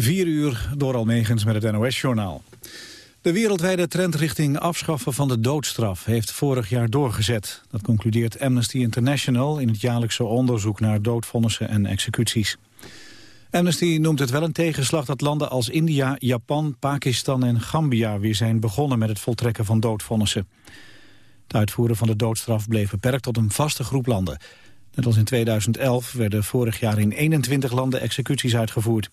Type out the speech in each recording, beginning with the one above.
4 uur door Almegens met het NOS-journaal. De wereldwijde trend richting afschaffen van de doodstraf heeft vorig jaar doorgezet. Dat concludeert Amnesty International in het jaarlijkse onderzoek naar doodvonnissen en executies. Amnesty noemt het wel een tegenslag dat landen als India, Japan, Pakistan en Gambia weer zijn begonnen met het voltrekken van doodvonnissen. Het uitvoeren van de doodstraf bleef beperkt tot een vaste groep landen. Net als in 2011 werden vorig jaar in 21 landen executies uitgevoerd.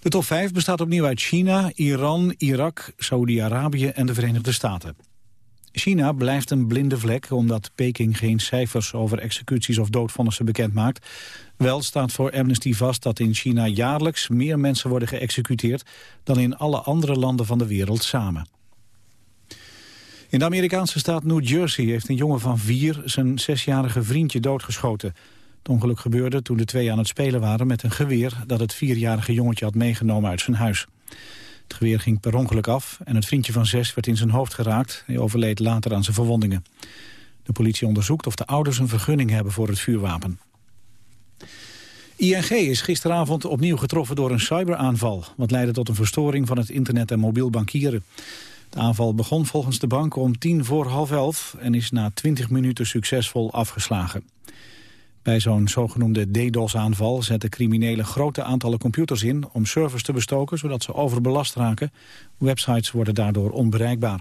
De top 5 bestaat opnieuw uit China, Iran, Irak, Saoedi-Arabië en de Verenigde Staten. China blijft een blinde vlek omdat Peking geen cijfers over executies of doodvonnissen bekend maakt. Wel staat voor Amnesty vast dat in China jaarlijks meer mensen worden geëxecuteerd dan in alle andere landen van de wereld samen. In de Amerikaanse staat New Jersey heeft een jongen van vier zijn zesjarige vriendje doodgeschoten. Het ongeluk gebeurde toen de twee aan het spelen waren met een geweer dat het vierjarige jongetje had meegenomen uit zijn huis. Het geweer ging per ongeluk af en het vriendje van zes werd in zijn hoofd geraakt. Hij overleed later aan zijn verwondingen. De politie onderzoekt of de ouders een vergunning hebben voor het vuurwapen. ING is gisteravond opnieuw getroffen door een cyberaanval... wat leidde tot een verstoring van het internet en mobiel bankieren. De aanval begon volgens de bank om tien voor half elf... en is na twintig minuten succesvol afgeslagen. Bij zo'n zogenoemde DDoS-aanval zetten criminelen grote aantallen computers in... om servers te bestoken, zodat ze overbelast raken. Websites worden daardoor onbereikbaar.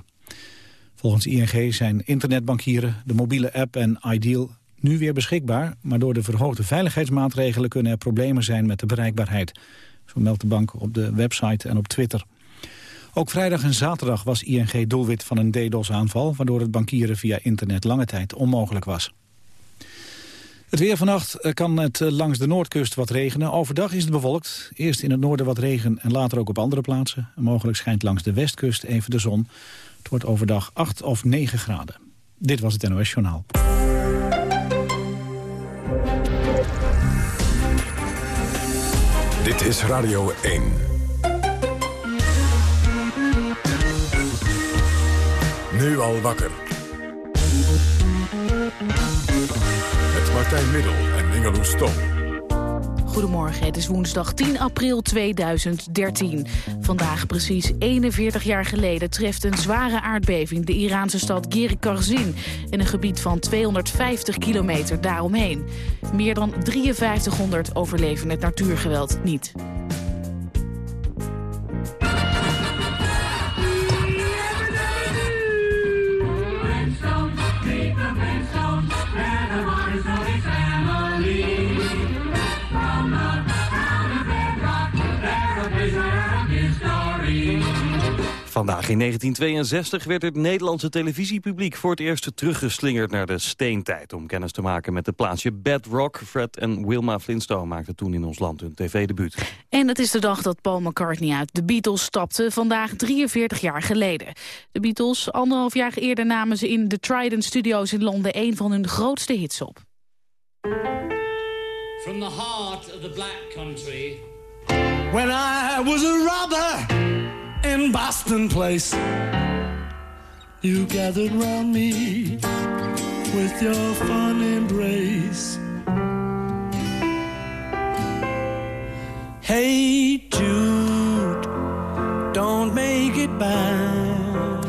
Volgens ING zijn internetbankieren, de mobiele app en Ideal nu weer beschikbaar... maar door de verhoogde veiligheidsmaatregelen kunnen er problemen zijn met de bereikbaarheid. Zo meldt de bank op de website en op Twitter. Ook vrijdag en zaterdag was ING doelwit van een DDoS-aanval... waardoor het bankieren via internet lange tijd onmogelijk was. Het weer vannacht eh, kan het eh, langs de noordkust wat regenen. Overdag is het bewolkt. Eerst in het noorden wat regen en later ook op andere plaatsen. mogelijk schijnt langs de westkust even de zon. Het wordt overdag 8 of 9 graden. Dit was het NOS Journaal. Dit is Radio 1. Nu al wakker. Martijn en Ingeloes Stom. Goedemorgen, het is woensdag 10 april 2013. Vandaag precies 41 jaar geleden treft een zware aardbeving... de Iraanse stad Gerikarzin in een gebied van 250 kilometer daaromheen. Meer dan 5300 overleven het natuurgeweld niet. Vandaag in 1962 werd het Nederlandse televisiepubliek voor het eerst teruggeslingerd naar de steentijd. Om kennis te maken met het plaatsje Bedrock. Fred en Wilma Flintstone maakten toen in ons land hun tv-debuut. En het is de dag dat Paul McCartney uit de Beatles stapte, vandaag 43 jaar geleden. De Beatles, anderhalf jaar eerder namen ze in de Trident Studios in Londen een van hun grootste hits op. From the heart of the black country. When I was a robber. In Boston Place. You gathered round me with your fun embrace. Hey Jude, don't make it bad.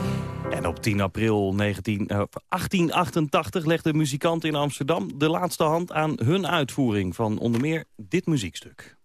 En op 10 april 19, uh, 1888 legden muzikanten in Amsterdam de laatste hand aan hun uitvoering van onder meer dit muziekstuk.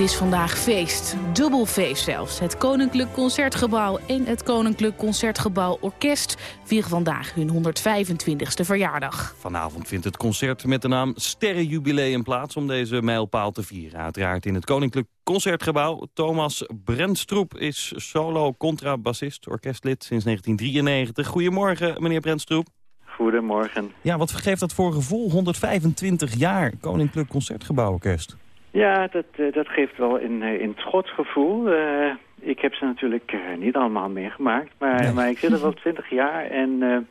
Het is vandaag feest, dubbel feest zelfs. Het Koninklijk Concertgebouw en het Koninklijk Concertgebouw Orkest vieren vandaag hun 125ste verjaardag. Vanavond vindt het concert met de naam Sterrenjubileum plaats om deze mijlpaal te vieren. Uiteraard in het Koninklijk Concertgebouw. Thomas Brentstroep is solo contrabassist, orkestlid sinds 1993. Goedemorgen, meneer Brentstroep. Goedemorgen. Ja, wat geeft dat voor gevoel? 125 jaar Koninklijk Concertgebouworkest. Ja, dat, uh, dat geeft wel een, een trots gevoel. Uh, ik heb ze natuurlijk niet allemaal meegemaakt, maar, nee. maar ik zit er wel 20 jaar en...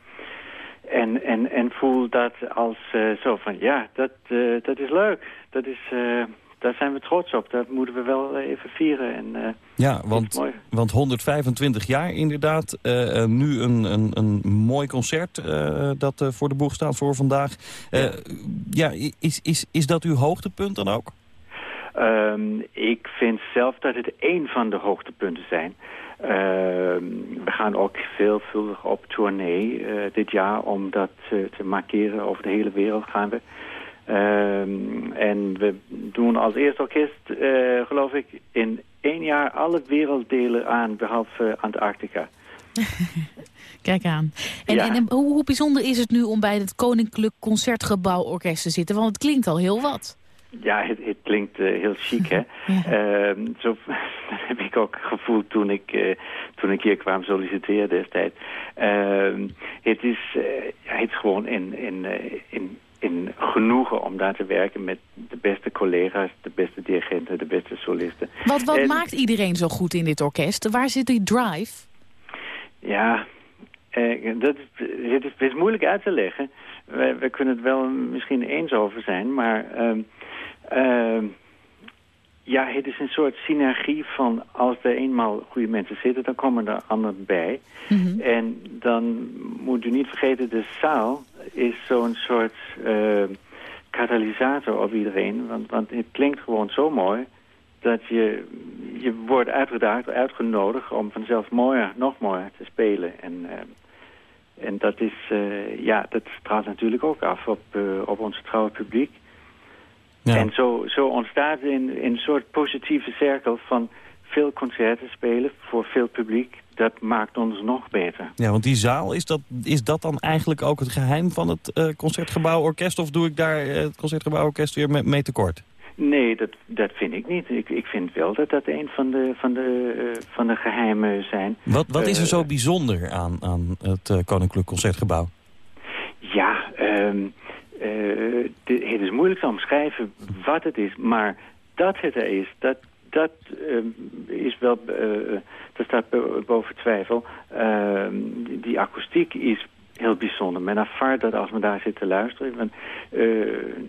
En, en, en voel dat als uh, zo van, ja, dat, dat is leuk. Dat is, daar zijn we trots op. Dat moeten we wel even vieren. En, ja, want, want 125 jaar inderdaad. nu een, een, een mooi concert dat voor de boeg staat voor vandaag. Ja, is, is, is dat uw hoogtepunt dan ook? Um, ik vind zelf dat het één van de hoogtepunten zijn. Uh, we gaan ook veelvuldig op tournee uh, dit jaar om dat uh, te markeren. Over de hele wereld gaan we. en we doen als eerste orkest, geloof ik, in één jaar alle werelddelen aan, behalve Antarctica. Kijk aan. En, ja. en hoe, hoe bijzonder is het nu om bij het Koninklijk Concertgebouworkest te zitten? Want het klinkt al heel wat. Ja, het, het klinkt uh, heel chic, hè. Ja. Uh, zo heb ik ook gevoeld toen ik, uh, toen ik hier kwam solliciteren destijds. het, is, het is gewoon in, in, in, in genoegen om daar te werken met de beste collega's, de beste dirigenten, de beste solisten. Wat, wat maakt iedereen zo goed in dit orkest? Waar zit die drive? Ja, dat het, is, het is moeilijk uit te leggen. We, we kunnen het wel misschien eens over zijn, maar... Uh, ja, het is een soort synergie van als er eenmaal goede mensen zitten, dan komen er anderen bij. Mm -hmm. En dan moet u niet vergeten, de zaal is zo'n soort uh, katalysator op iedereen. Want, want het klinkt gewoon zo mooi dat je, je wordt uitgedaagd, uitgenodigd om vanzelf mooier, nog mooier te spelen. En, uh, en dat is, uh, ja, dat straalt natuurlijk ook af op, op ons trouwe publiek. Ja. En zo, zo ontstaat in, in een soort positieve cirkel van veel concerten spelen voor veel publiek. Dat maakt ons nog beter. Ja, want die zaal, is dat, is dat dan eigenlijk ook het geheim van het uh, Concertgebouworkest? Of doe ik daar uh, het Concertgebouworkest weer mee, mee tekort? Nee, dat, dat vind ik niet. Ik, ik vind wel dat dat een van de, van de, uh, van de geheimen zijn. Wat, wat is er zo bijzonder aan, aan het Koninklijk Concertgebouw? Ja, um, uh, het is moeilijk te omschrijven wat het is, maar dat het er is, dat, dat uh, is wel, uh, dat staat boven twijfel. Ehm, die akoestiek is heel bijzonder. Men ervaart dat als men daar zit te luisteren. Want,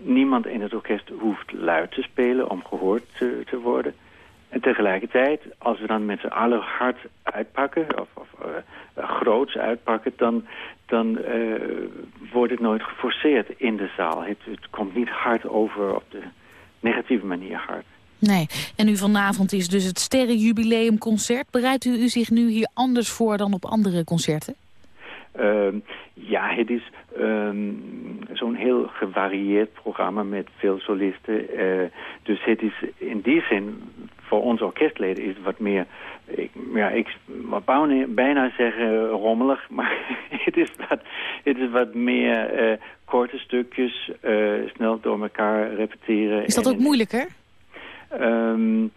niemand in het orkest hoeft luid te spelen om gehoord te, te worden. En tegelijkertijd, als we dan met z'n allen hard uitpakken, of, of uh, groots uitpakken, dan, dan uh, wordt het nooit geforceerd in de zaal. Het, het, komt niet hard over op de negatieve manier hard. Nee, en nu vanavond is dus het Sterrenjubileumconcert. Bereidt u, u zich nu hier anders voor dan op andere concerten? Uh, ja, het is um, zo'n heel gevarieerd programma met veel solisten. Uh, dus het is in die zin, voor onze orkestleden is het wat meer... Ik, ja, ik wou bijna zeggen rommelig, maar het is wat, het is wat meer uh, korte stukjes, uh, snel door elkaar repeteren. Is dat ook moeilijker? Um,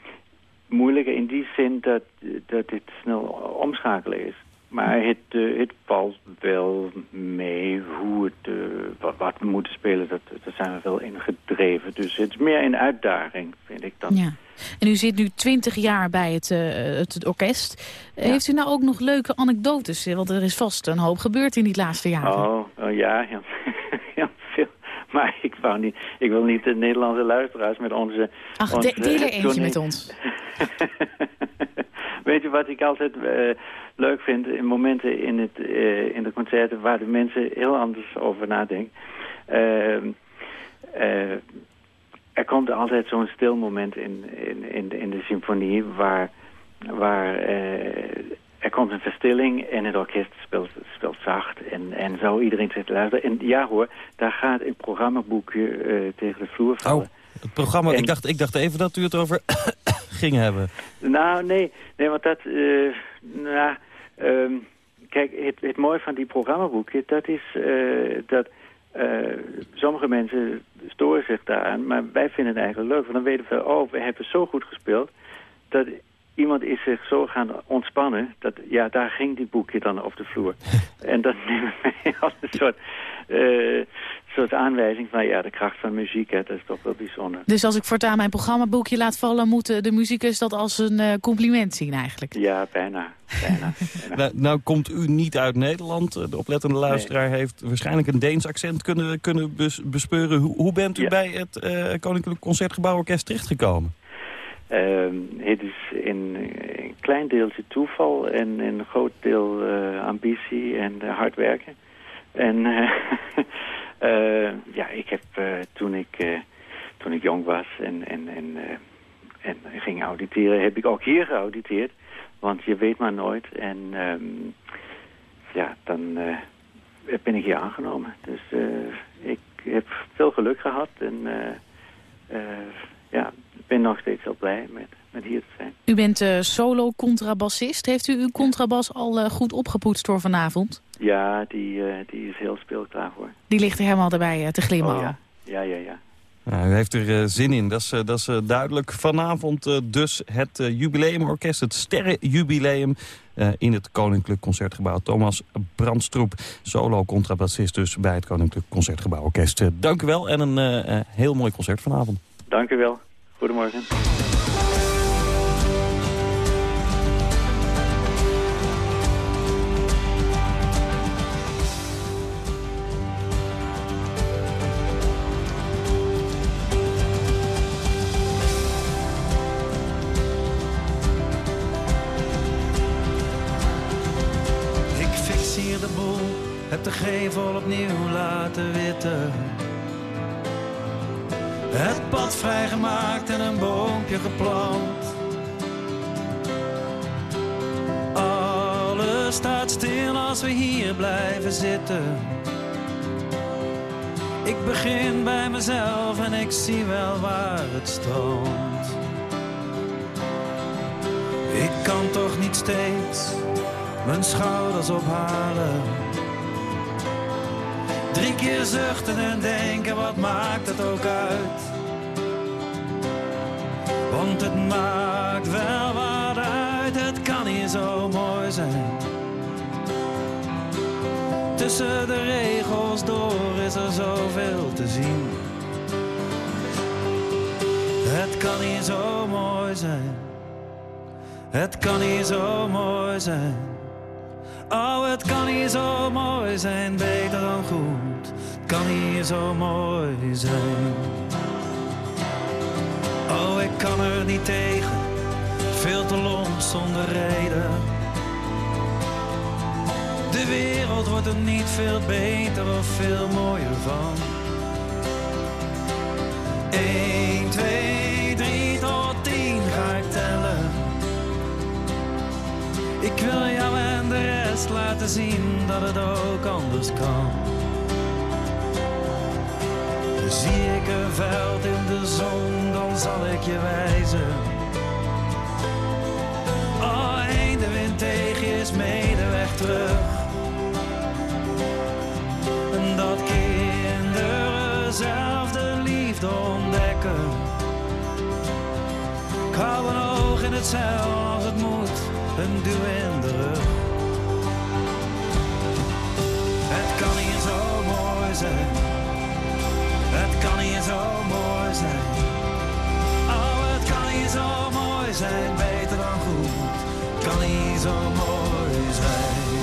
moeilijker in die zin dat, dat dit snel omschakelen is. Maar het, uh, het valt wel mee hoe het, uh, wat, wat, we moeten spelen, dat, daar zijn we wel in gedreven. Dus het is meer een uitdaging, vind ik dan. Ja. En u zit nu twintig jaar bij het, uh, het, het, orkest. Ja. Heeft u nou ook nog leuke anekdotes? Want er is vast een hoop gebeurd in die laatste jaren. Oh, oh ja, heel veel. Maar ik, wou niet, ik wil niet de Nederlandse luisteraars met onze... Ach, onze, deel er eentje met ons. Weet je wat ik altijd uh, leuk vind in momenten in, het, uh, in de concerten waar de mensen heel anders over nadenken. Uh, er komt altijd zo'n stil moment in, in, in, de, in de symfonie waar, waar er komt een verstilling en het orkest speelt, speelt zacht en, en zo iedereen zit te luisteren. En ja hoor, daar gaat een programmaboekje tegen de vloer vallen. Oh. Het programma, en, ik, dacht, ik dacht even dat u het over ging hebben. Nou, nee, nee want dat... Uh, nou, um, kijk, het, het mooie van die programmaboekje, dat is uh, dat... Uh, sommige mensen storen zich daaraan, maar wij vinden het eigenlijk leuk. Want dan weten we, oh, we hebben zo goed gespeeld... dat iemand is zich zo gaan ontspannen. Dat, ja, daar ging die boekje dan op de vloer. en dat neem ik mee als een soort, uh, soort aanwijzing van... ja, de kracht van muziek, hè, dat is toch wel bijzonder. Dus als ik voortaan mijn programmaboekje laat vallen... moeten de muzikus dat als een uh, compliment zien eigenlijk? Ja, bijna. bijna, nou, nou, komt u niet uit Nederland. De oplettende luisteraar heeft waarschijnlijk een Deens accent kunnen, kunnen bespeuren. Hoe, hoe bent u bij het uh, Koninklijk Concertgebouworkest terechtgekomen? Uh, het is in een klein deeltje toeval en een groot deel uh, ambitie en uh, hard werken. En ja, ik heb toen ik toen ik jong was en, en, en, en ging auditeren, heb ik ook hier geauditeerd. Want je weet maar nooit. En um, ja, dan ben ik hier aangenomen. Dus ik heb veel geluk gehad en ja, ik ben nog steeds heel blij met, met hier te zijn. U bent uh, solo-contrabassist. Heeft u uw contrabas al uh, goed opgepoetst voor vanavond? Ja, die, uh, die is heel speelklaar hoor. Die ligt er helemaal erbij te glimmen. Oh, ja. ja, ja, ja. Nou, u heeft er zin in, dat is, dat is duidelijk. Vanavond dus het jubileumorkest, het sterrenjubileum... in het Koninklijk Concertgebouw. Thomas Brandstroep, solo-contrabassist dus bij het Koninklijk Concertgebouworkest. dank u wel en een heel mooi concert vanavond. Dank u wel. Goedemorgen. Ik fixeer de boel, heb de gevel opnieuw laten witten het pad vrijgemaakt en een boompje geplant. Alles staat stil als we hier blijven zitten. Ik begin bij mezelf en ik zie wel waar het stroomt. Ik kan toch niet steeds mijn schouders ophalen. Drie keer zuchten en denken, wat maakt het ook uit? Want het maakt wel wat uit, het kan hier zo mooi zijn. Tussen de regels door is er zoveel te zien. Het kan hier zo mooi zijn. Het kan hier zo mooi zijn. Oh, het kan hier zo mooi zijn, beter dan goed. Kan hier zo mooi zijn. Oh, ik kan er niet tegen, veel te lomp zonder reden. De wereld wordt er niet veel beter of veel mooier van. 1, rest laten zien dat het ook anders kan. Zie ik een veld in de zon, dan zal ik je wijzen. Oh, heen de wind tegen is medeweg terug. En dat kinderen zelf de liefde ontdekken. Ik hou een oog in het zeil als het moet, een duw Het kan hier zo mooi zijn. Oh, het kan hier zo mooi zijn, beter dan goed. Het kan hier zo mooi zijn.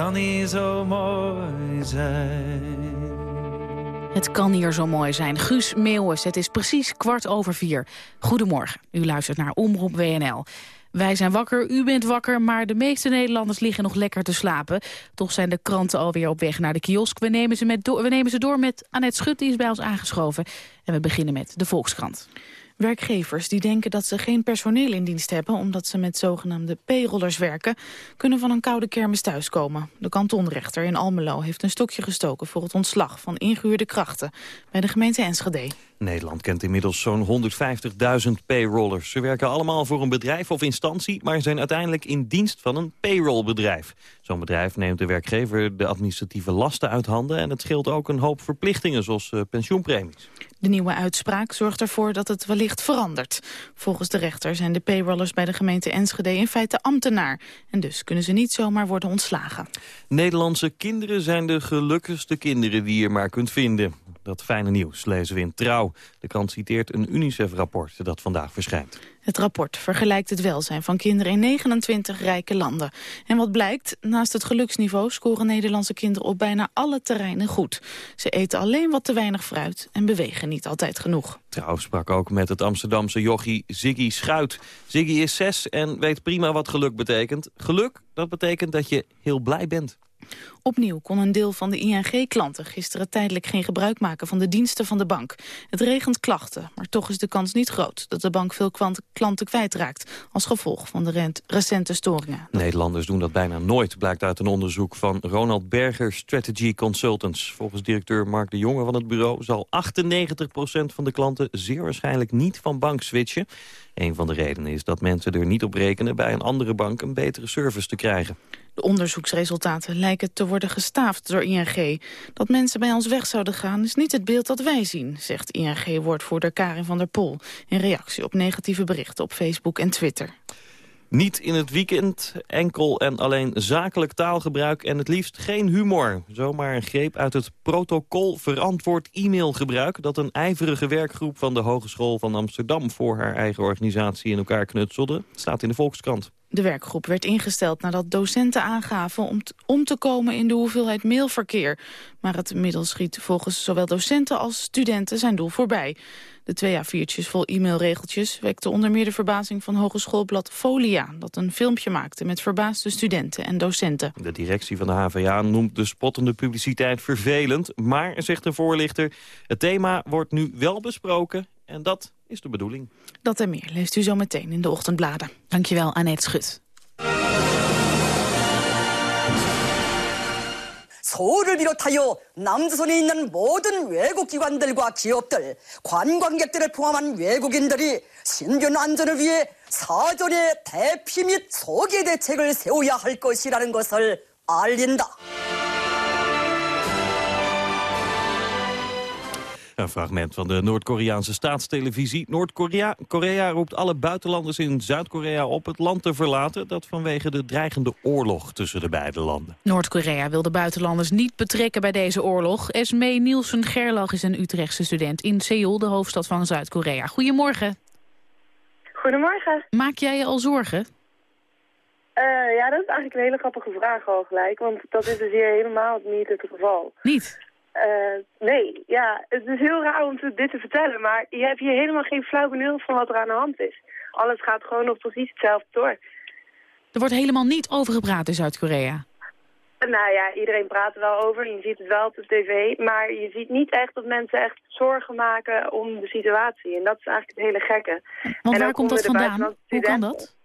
Kan hier zo mooi zijn. Het kan hier zo mooi zijn. Guus Meeuwis, het is precies kwart over vier. Goedemorgen, u luistert naar Omroep WNL. Wij zijn wakker, u bent wakker, maar de meeste Nederlanders liggen nog lekker te slapen. Toch zijn de kranten alweer op weg naar de kiosk. We nemen ze, met we nemen ze door met Annette Schut, die is bij ons aangeschoven. En we beginnen met de Volkskrant. Werkgevers die denken dat ze geen personeel in dienst hebben... omdat ze met zogenaamde payrollers werken... kunnen van een koude kermis thuiskomen. De kantonrechter in Almelo heeft een stokje gestoken... voor het ontslag van ingehuurde krachten bij de gemeente Enschede. Nederland kent inmiddels zo'n 150.000 payrollers. Ze werken allemaal voor een bedrijf of instantie... maar zijn uiteindelijk in dienst van een payrollbedrijf. Zo'n bedrijf neemt de werkgever de administratieve lasten uit handen... en het scheelt ook een hoop verplichtingen, zoals uh, pensioenpremies. De nieuwe uitspraak zorgt ervoor dat het wellicht verandert. Volgens de rechter zijn de payrollers bij de gemeente Enschede in feite ambtenaar. En dus kunnen ze niet zomaar worden ontslagen. Nederlandse kinderen zijn de gelukkigste kinderen die je maar kunt vinden. Dat fijne nieuws lezen we in Trouw. De krant citeert een UNICEF-rapport dat vandaag verschijnt. Het rapport vergelijkt het welzijn van kinderen in 29 rijke landen. En wat blijkt, naast het geluksniveau scoren Nederlandse kinderen op bijna alle terreinen goed. Ze eten alleen wat te weinig fruit en bewegen niet altijd genoeg. Trouw sprak ook met het Amsterdamse jochie Ziggy Schuit. Ziggy is zes en weet prima wat geluk betekent. Geluk, dat betekent dat je heel blij bent. Opnieuw kon een deel van de ING-klanten gisteren tijdelijk geen gebruik maken van de diensten van de bank. Het regent klachten, maar toch is de kans niet groot dat de bank veel klanten kwijtraakt als gevolg van de recente storingen. Nederlanders doen dat bijna nooit, blijkt uit een onderzoek van Ronald Berger Strategy Consultants. Volgens directeur Mark de Jonge van het bureau zal 98% van de klanten zeer waarschijnlijk niet van bank switchen. Een van de redenen is dat mensen er niet op rekenen bij een andere bank een betere service te krijgen. De onderzoeksresultaten lijken te worden gestaafd door ING. Dat mensen bij ons weg zouden gaan is niet het beeld dat wij zien, zegt ING-woordvoerder Karin van der Pol in reactie op negatieve berichten op Facebook en Twitter. Niet in het weekend, enkel en alleen zakelijk taalgebruik en het liefst geen humor. Zomaar een greep uit het protocol verantwoord e-mailgebruik... dat een ijverige werkgroep van de Hogeschool van Amsterdam... voor haar eigen organisatie in elkaar knutselde, staat in de Volkskrant. De werkgroep werd ingesteld nadat docenten aangaven om, om te komen in de hoeveelheid mailverkeer. Maar het middel schiet volgens zowel docenten als studenten zijn doel voorbij. De twee A4'tjes vol e-mailregeltjes wekte onder meer de verbazing van hogeschoolblad Folia... dat een filmpje maakte met verbaasde studenten en docenten. De directie van de HVA noemt de spottende publiciteit vervelend... maar, zegt de voorlichter, het thema wordt nu wel besproken en dat is de bedoeling. Dat en meer leest u zo meteen in de ochtendbladen. Dankjewel, Annette Schut. 서울을 비롯하여 남조선에 있는 모든 외국 기관들과 기업들, 관광객들을 포함한 외국인들이 신변 안전을 위해 사전에 대피 및 소개 대책을 세워야 할 것이라는 것을 알린다. Een fragment van de Noord-Koreaanse staatstelevisie. Noord-Korea Korea roept alle buitenlanders in Zuid-Korea op het land te verlaten... dat vanwege de dreigende oorlog tussen de beide landen. Noord-Korea wil de buitenlanders niet betrekken bij deze oorlog. Esmee Nielsen Gerlach is een Utrechtse student in Seoul, de hoofdstad van Zuid-Korea. Goedemorgen. Goedemorgen. Maak jij je al zorgen? Uh, ja, dat is eigenlijk een hele grappige vraag al gelijk, want dat is dus hier helemaal niet het geval. Niet? Uh, nee, ja, het is heel raar om te, dit te vertellen, maar je hebt hier helemaal geen flauw benul van wat er aan de hand is. Alles gaat gewoon nog precies hetzelfde door. Er wordt helemaal niet over gepraat in Zuid-Korea? Nou ja, iedereen praat er wel over, je ziet het wel op de tv, maar je ziet niet echt dat mensen echt zorgen maken om de situatie. En dat is eigenlijk het hele gekke. Want waar komt dat vandaan? Hoe kan dat?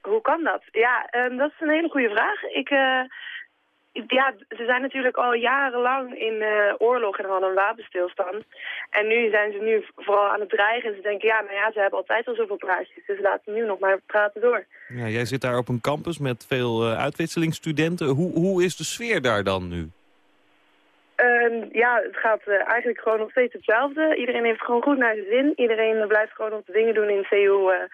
Hoe kan dat? Ja, um, dat is een hele goede vraag. Ik... Uh, ja, ze zijn natuurlijk al jarenlang in uh, oorlog en hadden een wapenstilstand. En nu zijn ze nu vooral aan het dreigen. En ze denken, ja, maar ja, ze hebben altijd al zoveel praatjes. Dus laten nu nog maar praten door. Ja, jij zit daar op een campus met veel uh, uitwisselingsstudenten. Hoe, hoe is de sfeer daar dan nu? Uh, ja, het gaat uh, eigenlijk gewoon nog steeds hetzelfde. Iedereen heeft gewoon goed naar zijn zin. Iedereen blijft gewoon nog de dingen doen in CU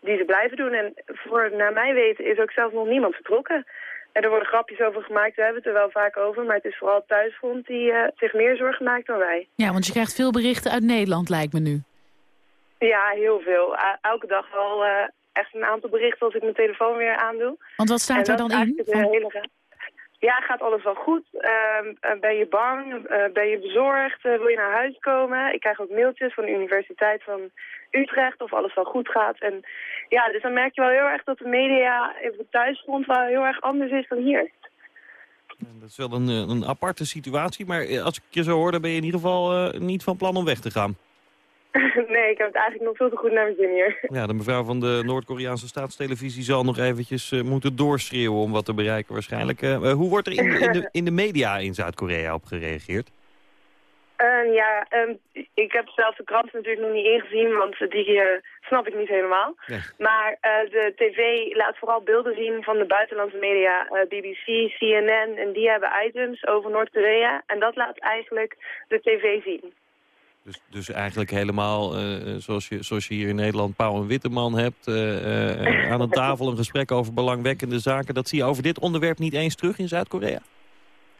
die ze blijven doen. En voor, naar mijn weten is ook zelfs nog niemand vertrokken. En er worden grapjes over gemaakt, we hebben het er wel vaak over. Maar het is vooral het thuisfront die uh, zich meer zorgen maakt dan wij. Ja, want je krijgt veel berichten uit Nederland, lijkt me nu. Ja, heel veel. Elke dag wel eh, echt een aantal berichten als ik mijn telefoon weer aandoe. Want wat staat er dan in? Van- hele ra- Ja, gaat alles wel goed? Ehm, eh, ben je bang? Eh, ben je bezorgd? Eh, wil je naar huis komen? Ik krijg ook mailtjes van de Universiteit van Utrecht of alles wel goed gaat. En ja, dus dan merk je wel heel erg dat de media op het thuisfront wel heel erg anders is dan hier. Dat is wel een, een aparte situatie, maar als ik je zo hoor... dan ben je in ieder geval niet van plan om weg te gaan. nee, ik heb het eigenlijk nog veel te goed naar mijn zin hier. Ja, de mevrouw van de Noord-Koreaanse staatstelevisie zal nog eventjes eh, moeten doorschreeuwen om wat te bereiken waarschijnlijk. Eh, eh, hoe wordt er in, in, de, in de media in Zuid-Korea op gereageerd? Ehm, ja, ehm, ik heb zelf de krant natuurlijk nog niet ingezien, want die snap ik niet helemaal. Nee. Maar de tv laat vooral beelden zien van de buitenlandse media, BBC, CNN, en die hebben items over Noord-Korea. En dat laat eigenlijk de tv zien. Dus, dus eigenlijk helemaal eh, zoals, je, zoals je hier in Nederland Pauw en Witteman hebt... eh, eh, aan een tafel een gesprek over belangwekkende zaken. Dat zie je over dit onderwerp niet eens terug in Zuid-Korea?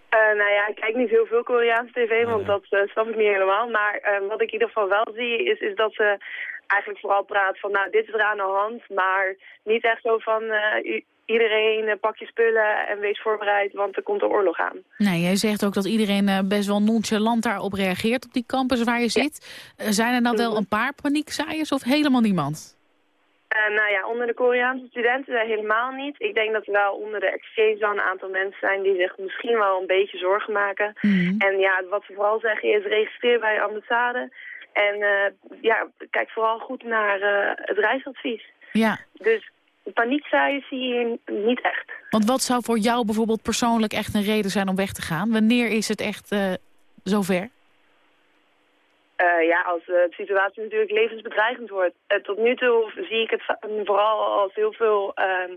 Eh, nou ja, ik kijk niet heel veel Koreaanse tv, want dat eh, snap ik niet helemaal. Maar eh, wat ik in ieder geval wel zie, is, is dat ze eigenlijk vooral praat van, nou, dit is er aan de hand. Maar niet echt zo van, eh, iedereen eh, pak je spullen en wees voorbereid, want er komt een oorlog aan. Nee, jij zegt ook dat iedereen eh, best wel nonchalant daarop reageert op die campus waar je zit. Eh, zijn er dan wel een paar paniekzaaiers of helemaal niemand? Eh, nou ja, onder de Koreaanse studenten helemaal niet. Ik denk dat er wel onder de exchange wel een aantal mensen zijn die zich misschien wel een beetje zorgen maken. Mhm. En ja, wat ze vooral zeggen is registreer bij je ambassade. En ja, kijk vooral goed naar het reisadvies. Ja, Dus paniekzaaien zie je hier niet echt. want wat zou voor jou bijvoorbeeld persoonlijk echt een reden zijn om weg te gaan? Wanneer is het echt eh, zover? Eh, ja, als eh, de situatie natuurlijk levensbedreigend wordt. Tot nu toe zie ik het va- vooral als heel veel ehm,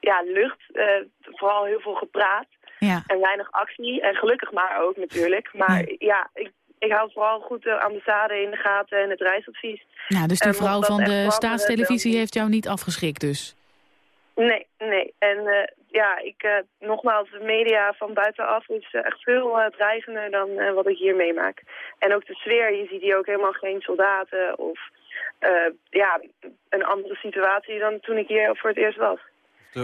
ja, lucht, vooral heel veel gepraat Ja. en weinig actie. En gelukkig maar ook natuurlijk. Maar ja, ik, ik hou vooral goed de ambassade in de gaten en het reisadvies. Nou, dus die En vrouw van de staatstelevisie heeft jou niet afgeschrikt dus? Nee, nee. En eh, ja, ik, eh, nogmaals, de media van buitenaf is eh, echt veel dreigender dan wat ik hier meemaak. En ook de sfeer, je ziet hier ook helemaal geen soldaten of ja, een andere situatie dan toen ik hier voor het eerst was.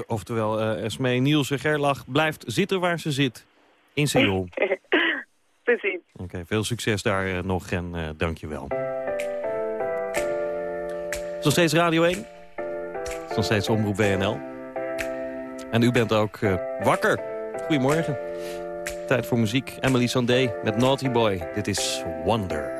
Oftewel, Esmee Nielsen Gerlach blijft zitten waar ze zit. In Seoul. Precies. Oké, veel succes daar nog en dank je wel. Nog steeds Radio 1. Nog steeds Omroep WNL. En u bent ook eh, wakker. Goedemorgen. Tijd voor muziek. Emily Sandé met Naughty Boy. Dit is Wonder.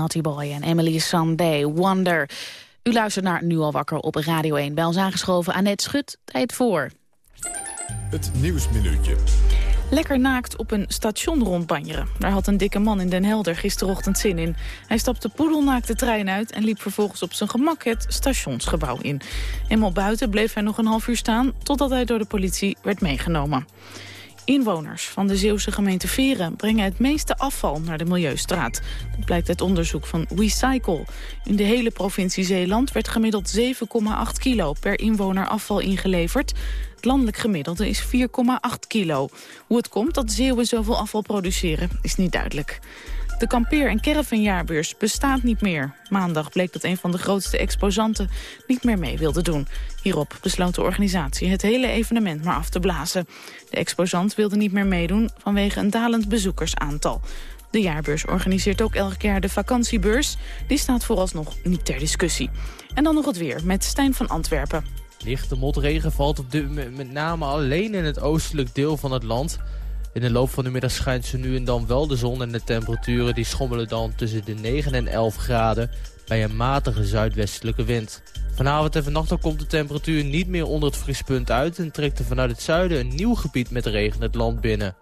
Naughty Boy en Emily Sunday, Wonder. U luistert naar Nu al wakker op Radio 1. Bij ons aangeschoven Annette Schut, tijd voor. Het Nieuwsminuutje. Lekker naakt op een station rondbanjeren. Daar had een dikke man in Den Helder gisterochtend zin in. Hij stapte poedelnaakt de trein uit en liep vervolgens op zijn gemak het stationsgebouw in. Eenmaal buiten bleef hij nog een half uur staan totdat hij door de politie werd meegenomen. Inwoners van de Zeeuwse gemeente Veren brengen het meeste afval naar de Milieustraat. Dat blijkt uit onderzoek van WeCycle. In de hele provincie Zeeland werd gemiddeld 7,8 kilo per inwoner afval ingeleverd. Het landelijk gemiddelde is 4,8 kilo. Hoe het komt dat Zeeuwen zoveel afval produceren is niet duidelijk. De kampeer- en caravanjaarbeurs bestaat niet meer. Maandag bleek dat een van de grootste exposanten niet meer mee wilde doen. Hierop besloot de organisatie het hele evenement maar af te blazen. De exposant wilde niet meer meedoen vanwege een dalend bezoekersaantal. De jaarbeurs organiseert ook elk jaar de vakantiebeurs. Die staat vooralsnog niet ter discussie. En dan nog het weer met Stijn van Antwerpen. Lichte motregen valt op moment met name alleen in het oostelijk deel van het land. In de loop van de middag schijnt ze nu en dan wel de zon en de temperaturen die schommelen dan tussen de 9 en 11 graden bij een matige zuidwestelijke wind. Vanavond en vannacht komt de temperatuur niet meer onder het vriespunt uit en trekt er vanuit het zuiden een nieuw gebied met regen het land binnen.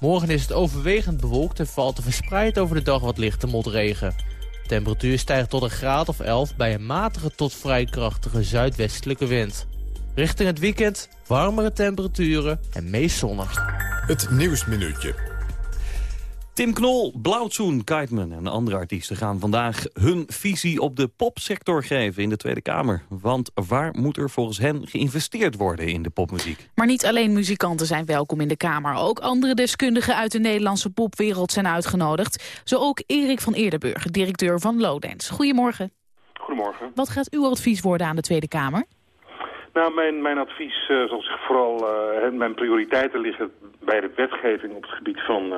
Morgen is het overwegend bewolkt en valt er verspreid over de dag wat lichte motregen. De temperatuur stijgt tot een graad of 11 bij een matige tot vrij krachtige zuidwestelijke wind. Richting het weekend warmere temperaturen en meest zonnig. Het Nieuwsminuutje. Tim Knol, Blauwtsoen, Kiteman en andere artiesten gaan vandaag hun visie op de popsector geven in de Tweede Kamer. Want waar moet er volgens hen geïnvesteerd worden in de popmuziek? Maar niet alleen muzikanten zijn welkom in de Kamer. Ook andere deskundigen uit de Nederlandse popwereld zijn uitgenodigd. Zo ook Erik van Eerdenburg, directeur van Lowdance. Goedemorgen. Goedemorgen. Wat gaat uw advies worden aan de Tweede Kamer? Nou, mijn, mijn advies uh, zal zich vooral, uh, mijn prioriteiten liggen bij de wetgeving op het gebied van uh,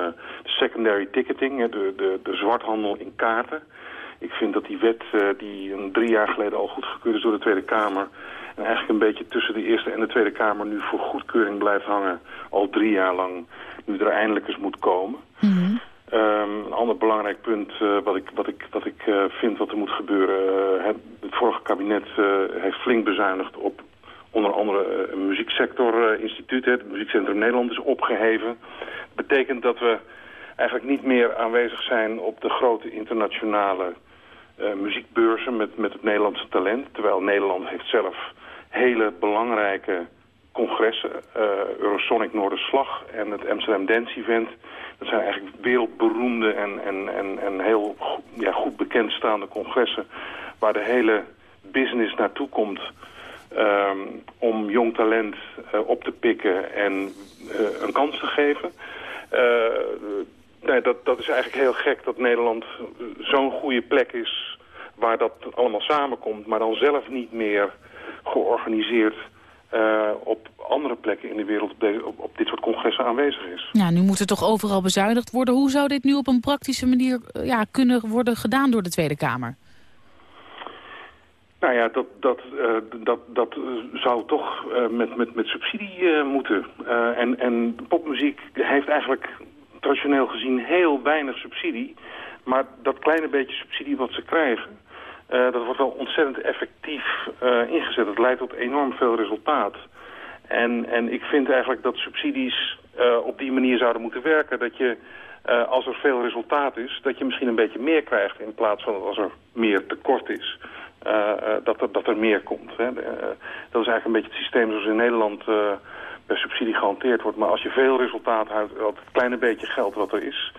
de secondary ticketing, de, de, de zwarthandel in kaarten. Ik vind dat die wet die een drie jaar geleden al goedgekeurd is door de Tweede Kamer en eigenlijk een beetje tussen de Eerste en de Tweede Kamer nu voor goedkeuring blijft hangen, al drie jaar lang, nu er eindelijk eens moet komen. Mm -hmm. Um, een ander belangrijk punt uh, wat ik, wat ik, wat ik uh, vind wat er moet gebeuren. Uh, het, het, vorige kabinet heeft flink bezuinigd op onder andere een muzieksectorinstituut. het Muziekcentrum Nederland is opgeheven. Dat betekent dat we eigenlijk niet meer aanwezig zijn op de grote internationale muziekbeurzen met, met het Nederlandse talent. Terwijl Nederland heeft zelf hele belangrijke congressen. Eurosonic Noorderslag en het Amsterdam Dance Event. Dat zijn eigenlijk wereldberoemde en, en, en, en heel ja, goed bekendstaande congressen... waar de hele business naartoe komt um, om jong talent uh, op te pikken en uh, een kans te geven. Uh, nee, dat, dat is eigenlijk heel gek dat Nederland zo'n goede plek is waar dat allemaal samenkomt... maar dan zelf niet meer georganiseerd op andere plekken in de wereld op, op, dit soort congressen aanwezig is. Ja, nu moet er toch overal bezuinigd worden. Hoe zou dit nu op een praktische manier ja, kunnen worden gedaan door de Tweede Kamer? Nou ja, dat, dat, uh, dat, dat zou toch met, met, met subsidie moeten. en, en popmuziek heeft eigenlijk traditioneel gezien heel weinig subsidie. Maar dat kleine beetje subsidie wat ze krijgen... Dat wordt wel ontzettend effectief ingezet. Het leidt tot enorm veel resultaat. En, en ik vind eigenlijk dat subsidies op die manier zouden moeten werken. Dat je, als er veel resultaat is, dat je misschien een beetje meer krijgt... in plaats van als er meer tekort is, dat, er, dat er meer komt. Hè. dat is eigenlijk een beetje het systeem zoals in Nederland bij subsidie gehanteerd wordt. Maar als je veel resultaat houdt, dat het kleine beetje geld wat er is...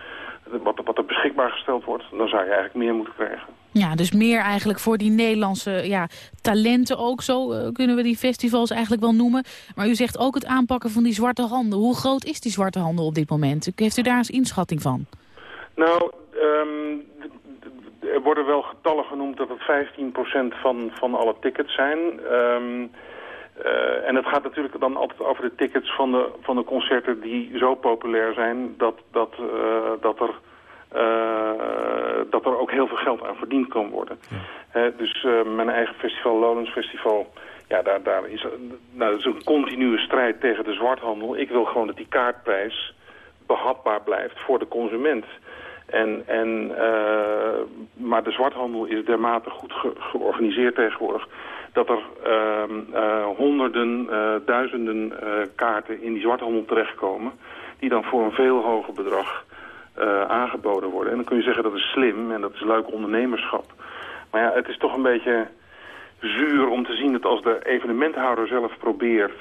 Wat, wat er beschikbaar gesteld wordt, dan zou je eigenlijk meer moeten krijgen. Ja, dus meer eigenlijk voor die Nederlandse ja, talenten ook. Zo uh, kunnen we die festivals eigenlijk wel noemen. Maar u zegt ook het aanpakken van die zwarte handel. Hoe groot is die zwarte handel op dit moment? Heeft u daar eens inschatting van? Nou, um, er worden wel getallen genoemd dat het 15% van, van alle tickets zijn. Um, uh, en het gaat natuurlijk dan altijd over de tickets van de, van de concerten die zo populair zijn dat, dat, uh, dat er uh, dat er ook heel veel geld aan verdiend kan worden. Ja. Dus mijn eigen festival, Lowlands Festival, ja, daar, daar is, nou, dat is een continue strijd tegen de zwarthandel. Ik wil gewoon dat die kaartprijs behapbaar blijft voor de consument. En, en, eh, maar de zwarthandel is dermate goed ge- georganiseerd tegenwoordig... dat er ehm, eh, honderden, eh, duizenden kaarten in die zwarthandel terechtkomen... die dan voor een veel hoger bedrag aangeboden worden. En dan kun je zeggen dat is slim en dat is leuk ondernemerschap. Maar ja, het is toch een beetje zuur om te zien dat als de evenementhouder zelf probeert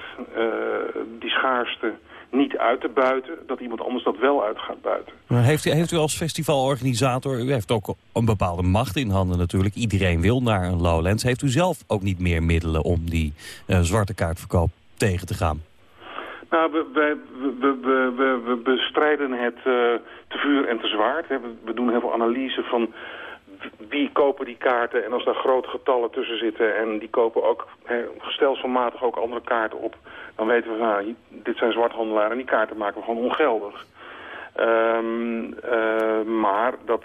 die schaarste niet uit te buiten, dat iemand anders dat wel uit gaat buiten. Maar heeft, u, heeft u als festivalorganisator, u heeft ook een bepaalde macht in handen natuurlijk. Iedereen wil naar een Lowlands. Heeft u zelf ook niet meer middelen om die eh, zwarte kaartverkoop tegen te gaan? Nou, we, bestrijden het eh, te vuur en te zwaard. we doen heel veel analyse van wie kopen die kaarten en als daar grote getallen tussen zitten en die kopen ook hè, stelselmatig ook andere kaarten op, dan weten we, nou, dit zijn zwarthandelaren en die kaarten maken we gewoon ongeldig. Ehm, eh, maar dat,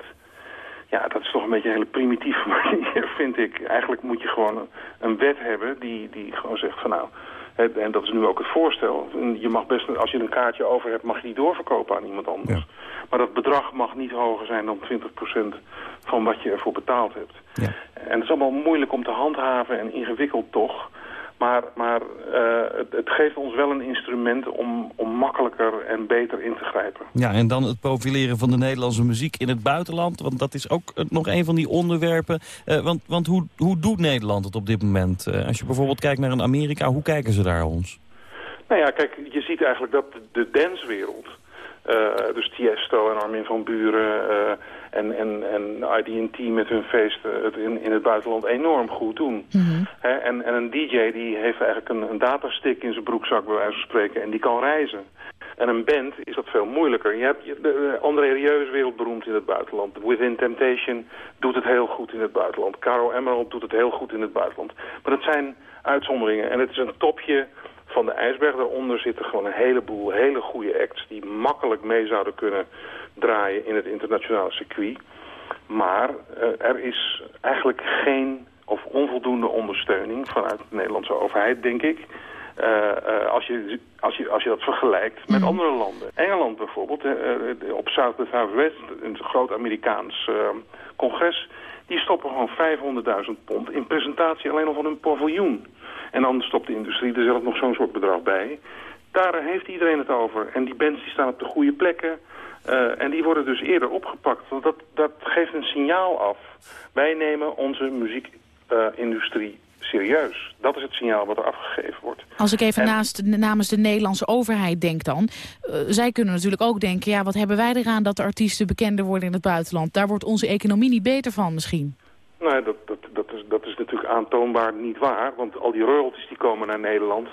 ja, dat is toch een beetje een hele primitieve manier, vind ik. Eigenlijk moet je gewoon een, wet hebben die, die gewoon zegt van nou, en dat is nu ook het voorstel. Je mag best, als je een kaartje over hebt, mag je die doorverkopen aan iemand anders. Maar dat bedrag mag niet hoger zijn dan 20% van wat je ervoor betaald hebt. En het is allemaal moeilijk om te handhaven en ingewikkeld toch. Maar, maar eh, het, het geeft ons wel een instrument om, om makkelijker en beter in te grijpen. Ja, en dan het profileren van de Nederlandse muziek in het buitenland. Want dat is ook eh, nog een van die onderwerpen. Eh, want want hoe, hoe doet Nederland het op dit moment? Als je bijvoorbeeld kijkt naar een Amerika, hoe kijken ze daar ons? Nou ja, kijk, je ziet eigenlijk dat de dancewereld, eh, dus Tiesto en Armin van Buren en, en, en ID&T met hun feesten het in, in het buitenland enorm goed doen. Hè, en, en een DJ die heeft eigenlijk een, een datastick in zijn broekzak bij wijze van spreken en die kan reizen. En een band is dat veel moeilijker. Je hebt, je- de André Rieu is wereldberoemd in het buitenland. Within Temptation doet het heel goed in het buitenland. Caro Emerald doet het heel goed in het buitenland. Maar dat zijn uitzonderingen. En het is een topje van de ijsberg. Daaronder zitten gewoon een heleboel hele goede acts... die makkelijk mee zouden kunnen draaien in het internationale circuit. Maar eh, er is eigenlijk geen of onvoldoende ondersteuning vanuit de Nederlandse overheid, denk ik. eh, eh, als, je, als, je, als je dat vergelijkt met andere landen. Engeland bijvoorbeeld, op South by Southwest, een groot Amerikaans eh, congres... die stoppen gewoon 500.000 pond in presentatie alleen al van hun paviljoen. En dan stopt de industrie er zelf nog zo'n soort bedrag bij. Daar heeft iedereen het over. En die bands die staan op de goede plekken. Eh, en die worden dus eerder opgepakt. Want dat, dat geeft een signaal af. Wij nemen onze muziekindustrie serieus. Dat is het signaal wat er afgegeven wordt. Als ik even En- naast, namens de Nederlandse overheid denk dan... eh, zij kunnen natuurlijk ook denken... ja, wat hebben wij eraan dat de artiesten bekender worden in het buitenland? Daar wordt onze economie niet beter van misschien. Nou, dat, dat, dat, is, dat is natuurlijk aantoonbaar niet waar. Want al die royalties die komen naar Nederland...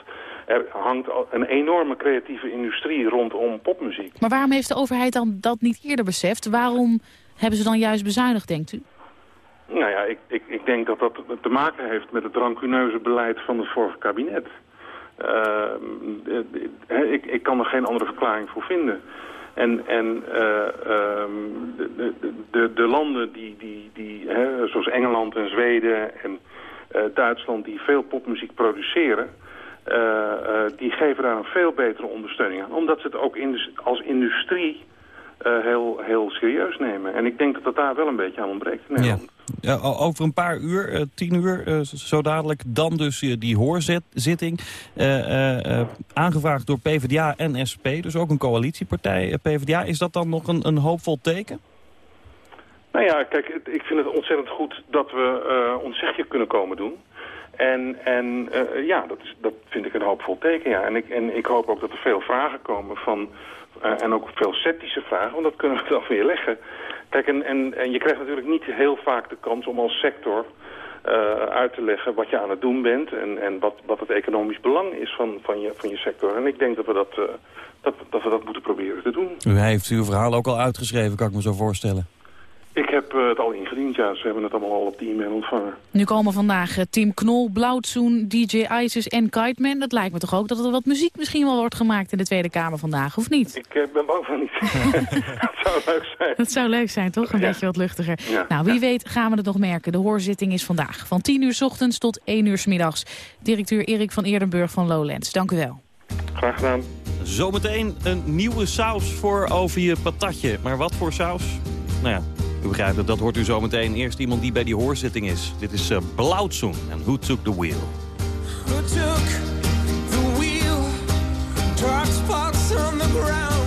er hangt een enorme creatieve industrie rondom popmuziek. Maar waarom heeft de overheid dan dat niet eerder beseft? Waarom hebben ze dan juist bezuinigd, denkt u? Nou ja, ik, ik, ik denk dat dat te maken heeft met het rancuneuze beleid van het vorige kabinet. Ehm, de- ik, ik kan er geen andere verklaring voor vinden. En, en eh, ehm, de, de, de, de landen die, die, die hè, zoals Engeland en Zweden en eh, Duitsland die veel popmuziek produceren... eh, eh, die geven daar een veel betere ondersteuning aan. Omdat ze het ook in, als industrie eh, heel, heel serieus nemen. En ik denk dat dat daar wel een beetje aan ontbreekt in Nederland. Ja, o- over een paar uur, eh, tien uur, zo dadelijk, dan dus die hoorzitting. aangevraagd door PvdA en SP, dus ook een coalitiepartij. PvdA, is dat dan nog een, een hoopvol teken? Nou ja, kijk, ik vind het ontzettend goed dat we ons zegje kunnen komen doen. En, en eh, ja, dat, is, dat vind ik een hoopvol teken, ja. En ik, en ik hoop ook dat er veel vragen komen van... eh, en ook veel sceptische vragen, want dat kunnen we dan weer leggen. Kijk, en, en, je krijgt natuurlijk niet heel vaak de kans om als sector... eh, uit te leggen wat je aan het doen bent... en, en wat, wat het economisch belang is van, van, je, van je sector. En ik denk dat we dat, dat, dat we dat moeten proberen te doen. U heeft uw verhaal ook al uitgeschreven, kan ik me zo voorstellen. Ik heb eh, het al ingediend, ja. Ze hebben het allemaal al op de e-mail ontvangen. Nu komen vandaag eh, Tim Knol, Blauwtsoen, DJ Isis en Kiteman. Dat lijkt me toch ook dat er wat muziek misschien wel wordt gemaakt in de Tweede Kamer vandaag, of niet? Ik eh, ben bang van niet. dat zou leuk zijn. Dat zou leuk zijn, toch? Een Ja. beetje wat luchtiger. Ja. Nou, wie weet gaan we het nog merken. De hoorzitting is vandaag. Van 10 uur s ochtends tot 1 uur s middags. Directeur Erik van Eerdenburg van Lowlands. Dank u wel. Graag gedaan. Zometeen een nieuwe saus voor over je patatje. Maar wat voor saus? Nou ja, u begrijpt het, dat hoort u zometeen. Eerst iemand die bij die hoorzitting is. Dit is uh, Blauwtsoen en Who Took the Wheel. Who took the wheel? On the ground.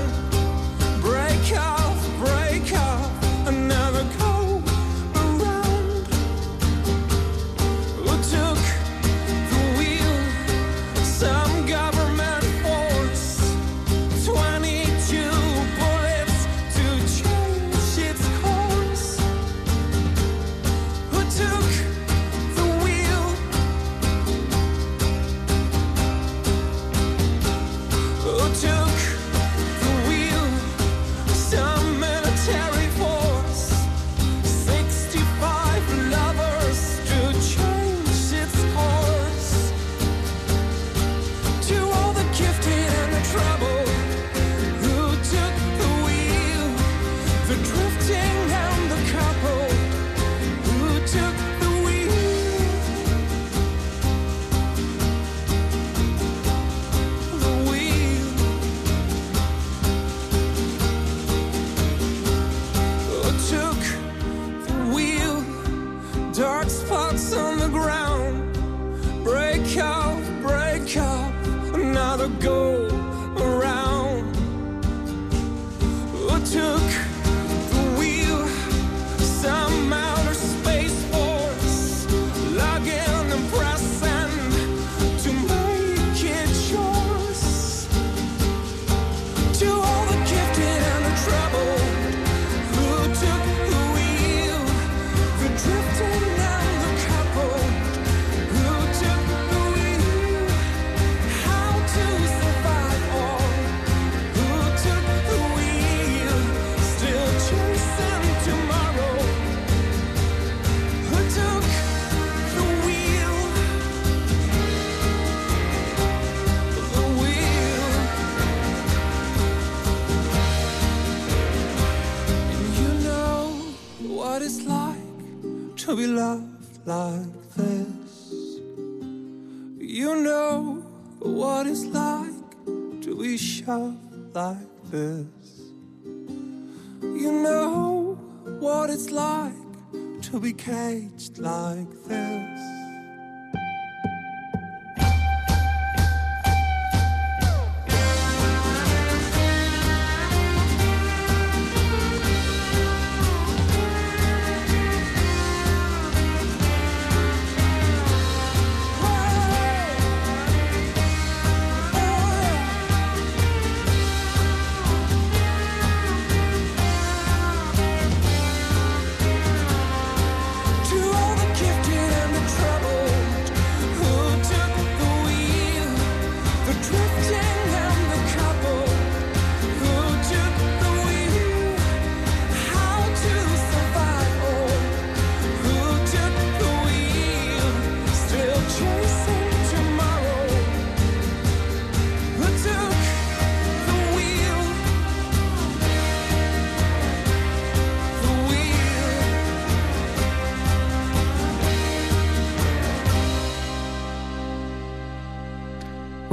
To be caged like this.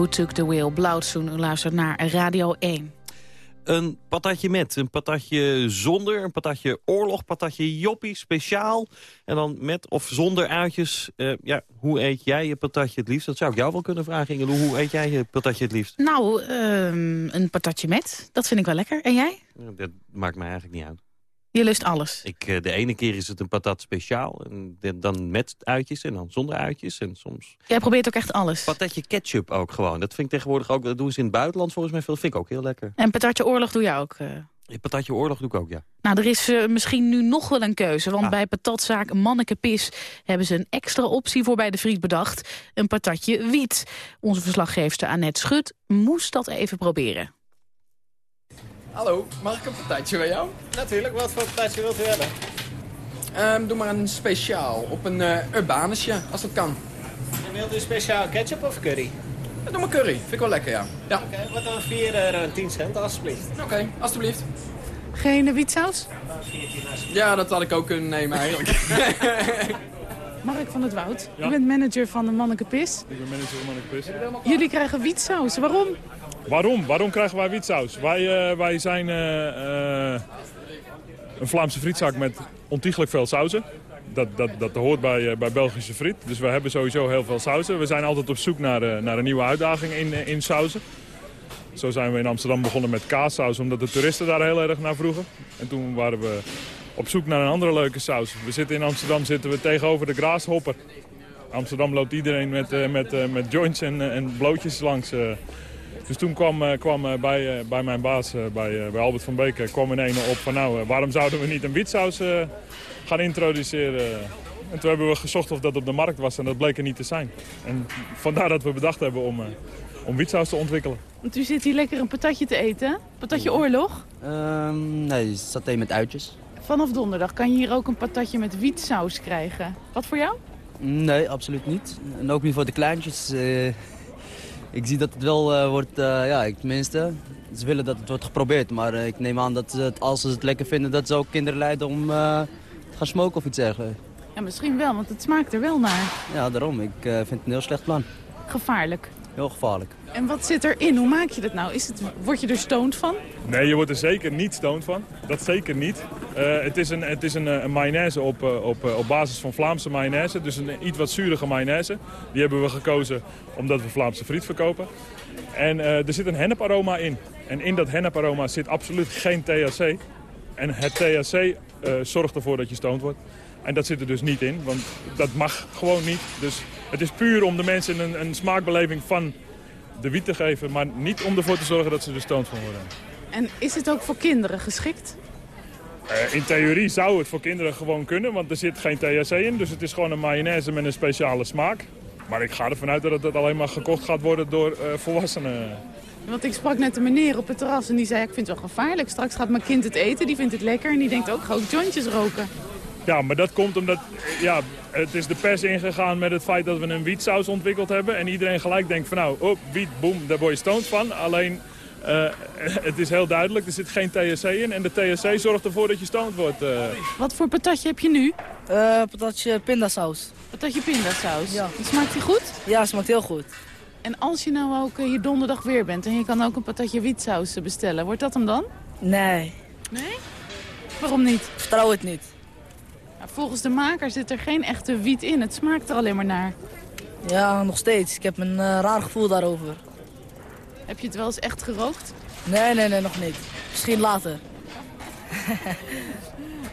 Who Took the Wheel, Blauwtsoen. U luistert naar Radio 1. Een patatje met, een patatje zonder, een patatje oorlog, patatje joppie, speciaal. En dan met of zonder uitjes. Eh, ja, hoe eet jij je patatje het liefst? Dat zou ik jou wel kunnen vragen, Ingeloe. Hoe eet jij je patatje het liefst? Nou, ehm, een patatje met. Dat vind ik wel lekker. En jij? Dat maakt mij eigenlijk niet uit. Je lust alles. Ik, eh, de ene keer is het een patat speciaal. En dan met uitjes en dan zonder uitjes. En soms Jij probeert ook echt alles. patatje ketchup ook gewoon. Dat vind ik tegenwoordig ook, dat doen ze in het buitenland volgens mij veel. Dat vind ik ook heel lekker. En patatje oorlog doe je ook. eh. Patatje oorlog doe ik ook, ja. Nou, er is eh, misschien nu nog wel een keuze. Want Ah. bij patatzaak Manneke Pis hebben ze een extra optie voor bij de friet bedacht. Een patatje wiet. Onze verslaggeefster Annette Schut moest dat even proberen. Hallo, mag ik een patatje bij jou? Natuurlijk, wat voor patatje wilt u hebben? Ehm, doe maar een speciaal, op een eh urbanusje, als dat kan. En wilt u speciaal ketchup of curry? Ja, doe maar curry, vind ik wel lekker, ja. Ja, Oké, wat dan 4 euro en 10 cent, alsjeblieft. oké, alstublieft. Geen eh, wietsaus? Ja, dat had ik ook kunnen nemen eigenlijk. Mark van het Woud, u bent manager van de Manneke Pis. Ik ben manager van Manneke Pis. Jullie krijgen wietsaus. Waarom? Waarom? Waarom krijgen wij wietsaus? Wij, eh, wij zijn... eh, eh, een Vlaamse frietzak met ontiegelijk veel sauzen. Dat, dat, dat hoort bij, bij Belgische friet. Dus we hebben sowieso heel veel sauzen. We zijn altijd op zoek naar, naar een nieuwe uitdaging in, in sauzen. Zo zijn we in Amsterdam begonnen met kaassaus, omdat de toeristen daar heel erg naar vroegen. En toen waren we op zoek naar een andere leuke saus. We zitten in Amsterdam zitten we tegenover de Grashopper. Amsterdam loopt iedereen met, met, met joints en, en blootjes langs. Dus toen kwam, eh, kwam eh, bij, eh, bij mijn baas, eh, bij, bij Albert van Beek, kwam in ene op van nou, waarom zouden we niet een wietsaus eh, gaan introduceren? En toen hebben we gezocht of dat op de markt was en dat bleek er niet te zijn. En vandaar dat we bedacht hebben om, eh, om wietsaus te ontwikkelen. Want u zit hier lekker een patatje te eten. Patatje oorlog. Ehm, nee, saté met uitjes. Vanaf donderdag kan je hier ook een patatje met wietsaus krijgen. Wat voor jou? Nee, absoluut niet. En ook niet voor de kleintjes. Eh, ik zie dat het wel eh, wordt, eh, ja, tenminste, ze willen dat het wordt geprobeerd. Maar eh, ik neem aan dat ze het, als ze het lekker vinden, dat ze ook kinderen leiden om te gaan smoken of iets dergelijks. Ja, misschien wel, want het smaakt er wel naar. Ja, daarom. Ik vind het een heel slecht plan. Gevaarlijk. Heel gevaarlijk. En wat zit erin? Hoe maak je dat nou? Is het, word je er stoned van? Nee, je wordt er zeker niet stoned van. Dat zeker niet. Eh, het is een, het is een, eh, mayonaise op, eh, op, op basis van Vlaamse mayonaise. Dus een iets wat zurige mayonaise. Die hebben we gekozen omdat we Vlaamse friet verkopen. En er zit een henneparoma in. En in dat henneparoma zit absoluut geen THC. En het THC zorgt ervoor dat je stoned wordt. En dat zit er dus niet in, want dat mag gewoon niet. Dus het is puur om de mensen een, een smaakbeleving van de wiet te geven... maar niet om ervoor te zorgen dat ze er stoned van worden. En is het ook voor kinderen geschikt? Eh, in theorie zou het voor kinderen gewoon kunnen, want er zit geen THC in. Dus het is gewoon een mayonaise met een speciale smaak. Maar ik ga ervan uit dat het alleen maar gekocht gaat worden door eh, volwassenen. Want ik sprak net een meneer op het terras en die zei... ik vind het wel gevaarlijk. Straks gaat mijn kind het eten, die vindt het lekker... en die denkt ook, ga ook jointjes roken. Ja, maar dat komt omdat ja, het is de pers ingegaan met het feit dat we een wietsaus ontwikkeld hebben. En iedereen gelijk denkt van nou, oh, wiet, boem, daar word je stoned van. Alleen, eh, het is heel duidelijk, er zit geen THC in. En de THC zorgt ervoor dat je stoned wordt. eh. Wat voor patatje heb je nu? Eh patatje pindasaus. Patatje pindasaus? Ja. Smaakt die goed? Ja, smaakt heel goed. En als je nou ook hier donderdag weer bent... en je kan ook een patatje wietsaus bestellen, wordt dat hem dan? Nee. Nee? Waarom niet? Vertrouw het niet. Volgens de maker zit er geen echte wiet in. Het smaakt er alleen maar naar. Ja, nog steeds. Ik heb een eh, raar gevoel daarover. Heb je het wel eens echt gerookt? Nee, nee, nee, nog niet. Misschien later.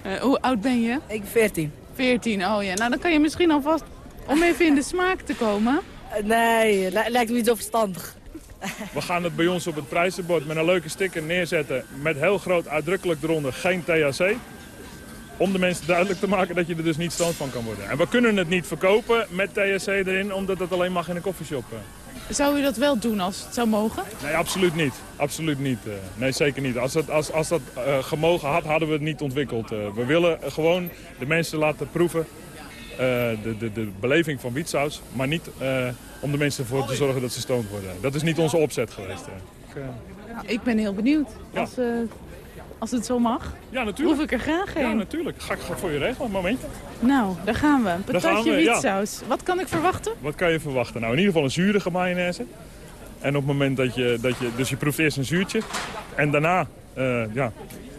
Eh, hoe oud ben je? Ik ben 14. 14, oh ja. Nou, dan kan je misschien alvast, om even in de smaak te komen... Eh, nee, li- lijkt me niet zo verstandig. We gaan het bij ons op het prijzenbord met een leuke sticker neerzetten. Met heel groot uitdrukkelijk eronder geen THC. Om de mensen duidelijk te maken dat je er dus niet stoned van kan worden. En we kunnen het niet verkopen met THC erin, omdat het alleen mag in een koffieshop. eh. Zou u dat wel doen als het zou mogen? Nee, absoluut niet. Absoluut niet. eh. Nee, zeker niet. Als dat, als, als dat eh, gemogen had, hadden we het niet ontwikkeld. We willen gewoon de mensen laten proeven eh, de, de, de beleving van wietsaus. Maar niet eh, om de mensen ervoor te zorgen dat ze stoned worden. Dat is niet onze opzet geweest. Ik, Nou, ik ben heel benieuwd. Ja. Als, eh, als het zo mag. Ja, natuurlijk. Proef ik er graag ja, heen. natuurlijk. Ga ik voor je regelen. Een momentje. nou, daar gaan we. Een patatje we, ja. wietsaus. Wat kan ik verwachten? Wat kan je verwachten? Nou, in ieder geval een zurige mayonaise. En op het moment dat je, dat je... Dus je proeft eerst een zuurtje. En daarna, eh, ja...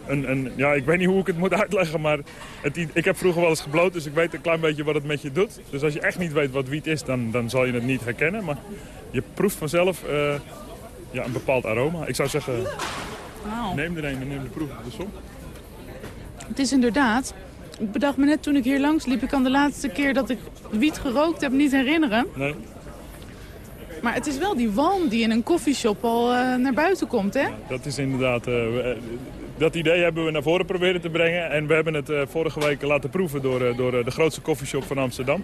Een, een, ja, ik weet niet hoe ik het moet uitleggen, maar het, ik heb vroeger wel eens gebloot, dus ik weet een klein beetje wat het met je doet. Dus als je echt niet weet wat wiet is, dan, dan zal je het niet herkennen. Maar je proeft vanzelf eh, ja, een bepaald aroma. Ik zou zeggen, Neem er een en neem de proef op de som. het is inderdaad... Ik bedacht me net toen ik hier langs liep... ik kan de laatste keer dat ik wiet gerookt heb niet herinneren. Nee. Maar het is wel die walm die in een koffieshop al eh, naar buiten komt, hè? Dat is inderdaad... eh, eh, dat idee hebben we naar voren proberen te brengen. En we hebben het vorige week laten proeven door, door de grootste koffieshop van Amsterdam.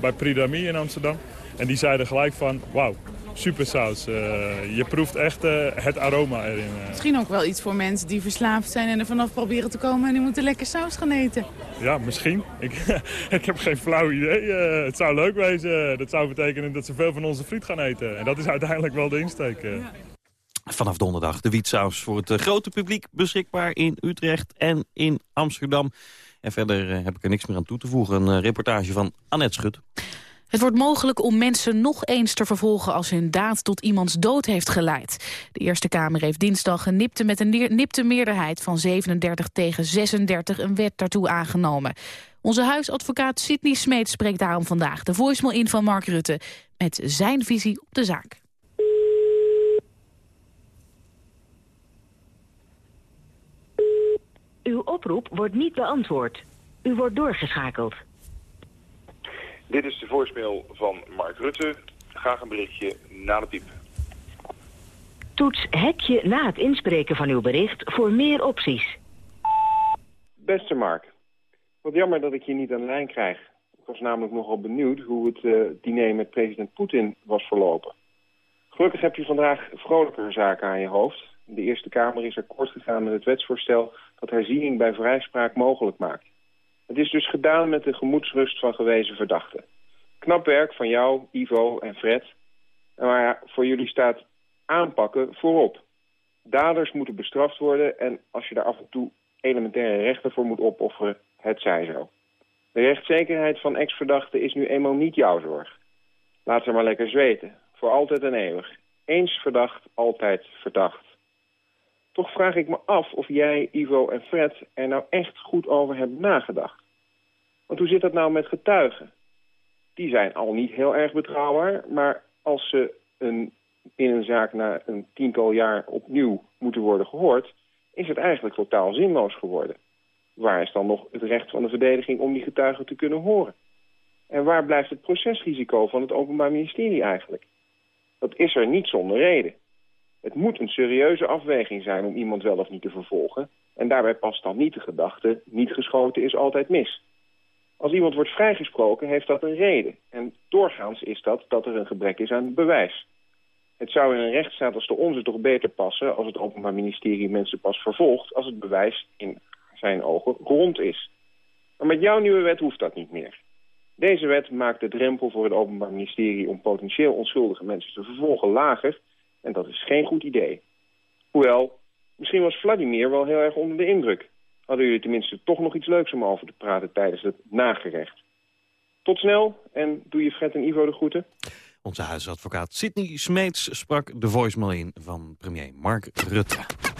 Bij Pridami in Amsterdam. En die zeiden gelijk van, wauw, super saus. Eh, je proeft echt eh, het aroma erin. eh. Misschien ook wel iets voor mensen die verslaafd zijn en er vanaf proberen te komen... en die moeten lekker saus gaan eten. Ja, misschien. Ik, ik heb geen flauw idee. Het zou leuk wezen. Dat zou betekenen dat ze veel van onze friet gaan eten. En dat is uiteindelijk wel de insteek. eh. Vanaf donderdag de wietsaus voor het grote publiek beschikbaar in Utrecht en in Amsterdam. En verder heb ik er niks meer aan toe te voegen. Een reportage van Annette Schut. Het wordt mogelijk om mensen nog eens te vervolgen als hun daad tot iemands dood heeft geleid. De Eerste Kamer heeft dinsdag genipte met een nipte meerderheid van 37 tegen 36 een wet daartoe aangenomen. Onze huisadvocaat Sidney Smeet spreekt daarom vandaag de voicemail in van Mark Rutte met zijn visie op de zaak. Uw oproep wordt niet beantwoord. U wordt doorgeschakeld. Dit is de voicemail van Mark Rutte. Graag een berichtje na de piep. Toets hekje na het inspreken van uw bericht voor meer opties. Beste Mark, wat jammer dat ik je niet aan de lijn krijg. Ik was namelijk nogal benieuwd hoe het eh, diner met president Poetin was verlopen. Gelukkig heb je vandaag vrolijkere zaken aan je hoofd. De Eerste Kamer is akkoord gegaan met het wetsvoorstel dat herziening bij vrijspraak mogelijk maakt. Het is dus gedaan met de gemoedsrust van gewezen verdachten. Knap werk van jou, Ivo en Fred. Maar voor jullie staat aanpakken voorop. Daders moeten bestraft worden en als je daar af en toe elementaire rechten voor moet opofferen, het zij zo. De rechtszekerheid van ex-verdachten is nu eenmaal niet jouw zorg. Laat ze maar lekker zweten, voor altijd en eeuwig. Eens verdacht, altijd verdacht. Toch vraag ik me af of jij, Ivo en Fred er nou echt goed over hebben nagedacht. Want hoe zit dat nou met getuigen? Die zijn al niet heel erg betrouwbaar, maar als ze een, in een zaak na een tiental jaar opnieuw moeten worden gehoord, is het eigenlijk totaal zinloos geworden. Waar is dan nog het recht van de verdediging om die getuigen te kunnen horen? En waar blijft het procesrisico van het Openbaar Ministerie eigenlijk? Dat is er niet zonder reden. Het moet een serieuze afweging zijn om iemand wel of niet te vervolgen. En daarbij past dan niet de gedachte, niet geschoten is altijd mis. Als iemand wordt vrijgesproken, heeft dat een reden. En doorgaans is dat dat er een gebrek is aan bewijs. Het zou in een rechtsstaat als de onze toch beter passen... als het Openbaar Ministerie mensen pas vervolgt... als het bewijs in zijn ogen rond is. Maar met jouw nieuwe wet hoeft dat niet meer. Deze wet maakt de drempel voor het Openbaar Ministerie... om potentieel onschuldige mensen te vervolgen lager... en dat is geen goed idee. Hoewel, misschien was Vladimir wel heel erg onder de indruk. Hadden jullie tenminste toch nog iets leuks om over te praten tijdens het nagerecht. Tot snel en doe je Fred en Ivo de groeten. Onze huisadvocaat Sidney Smeets sprak de voicemail in van premier Mark Rutte.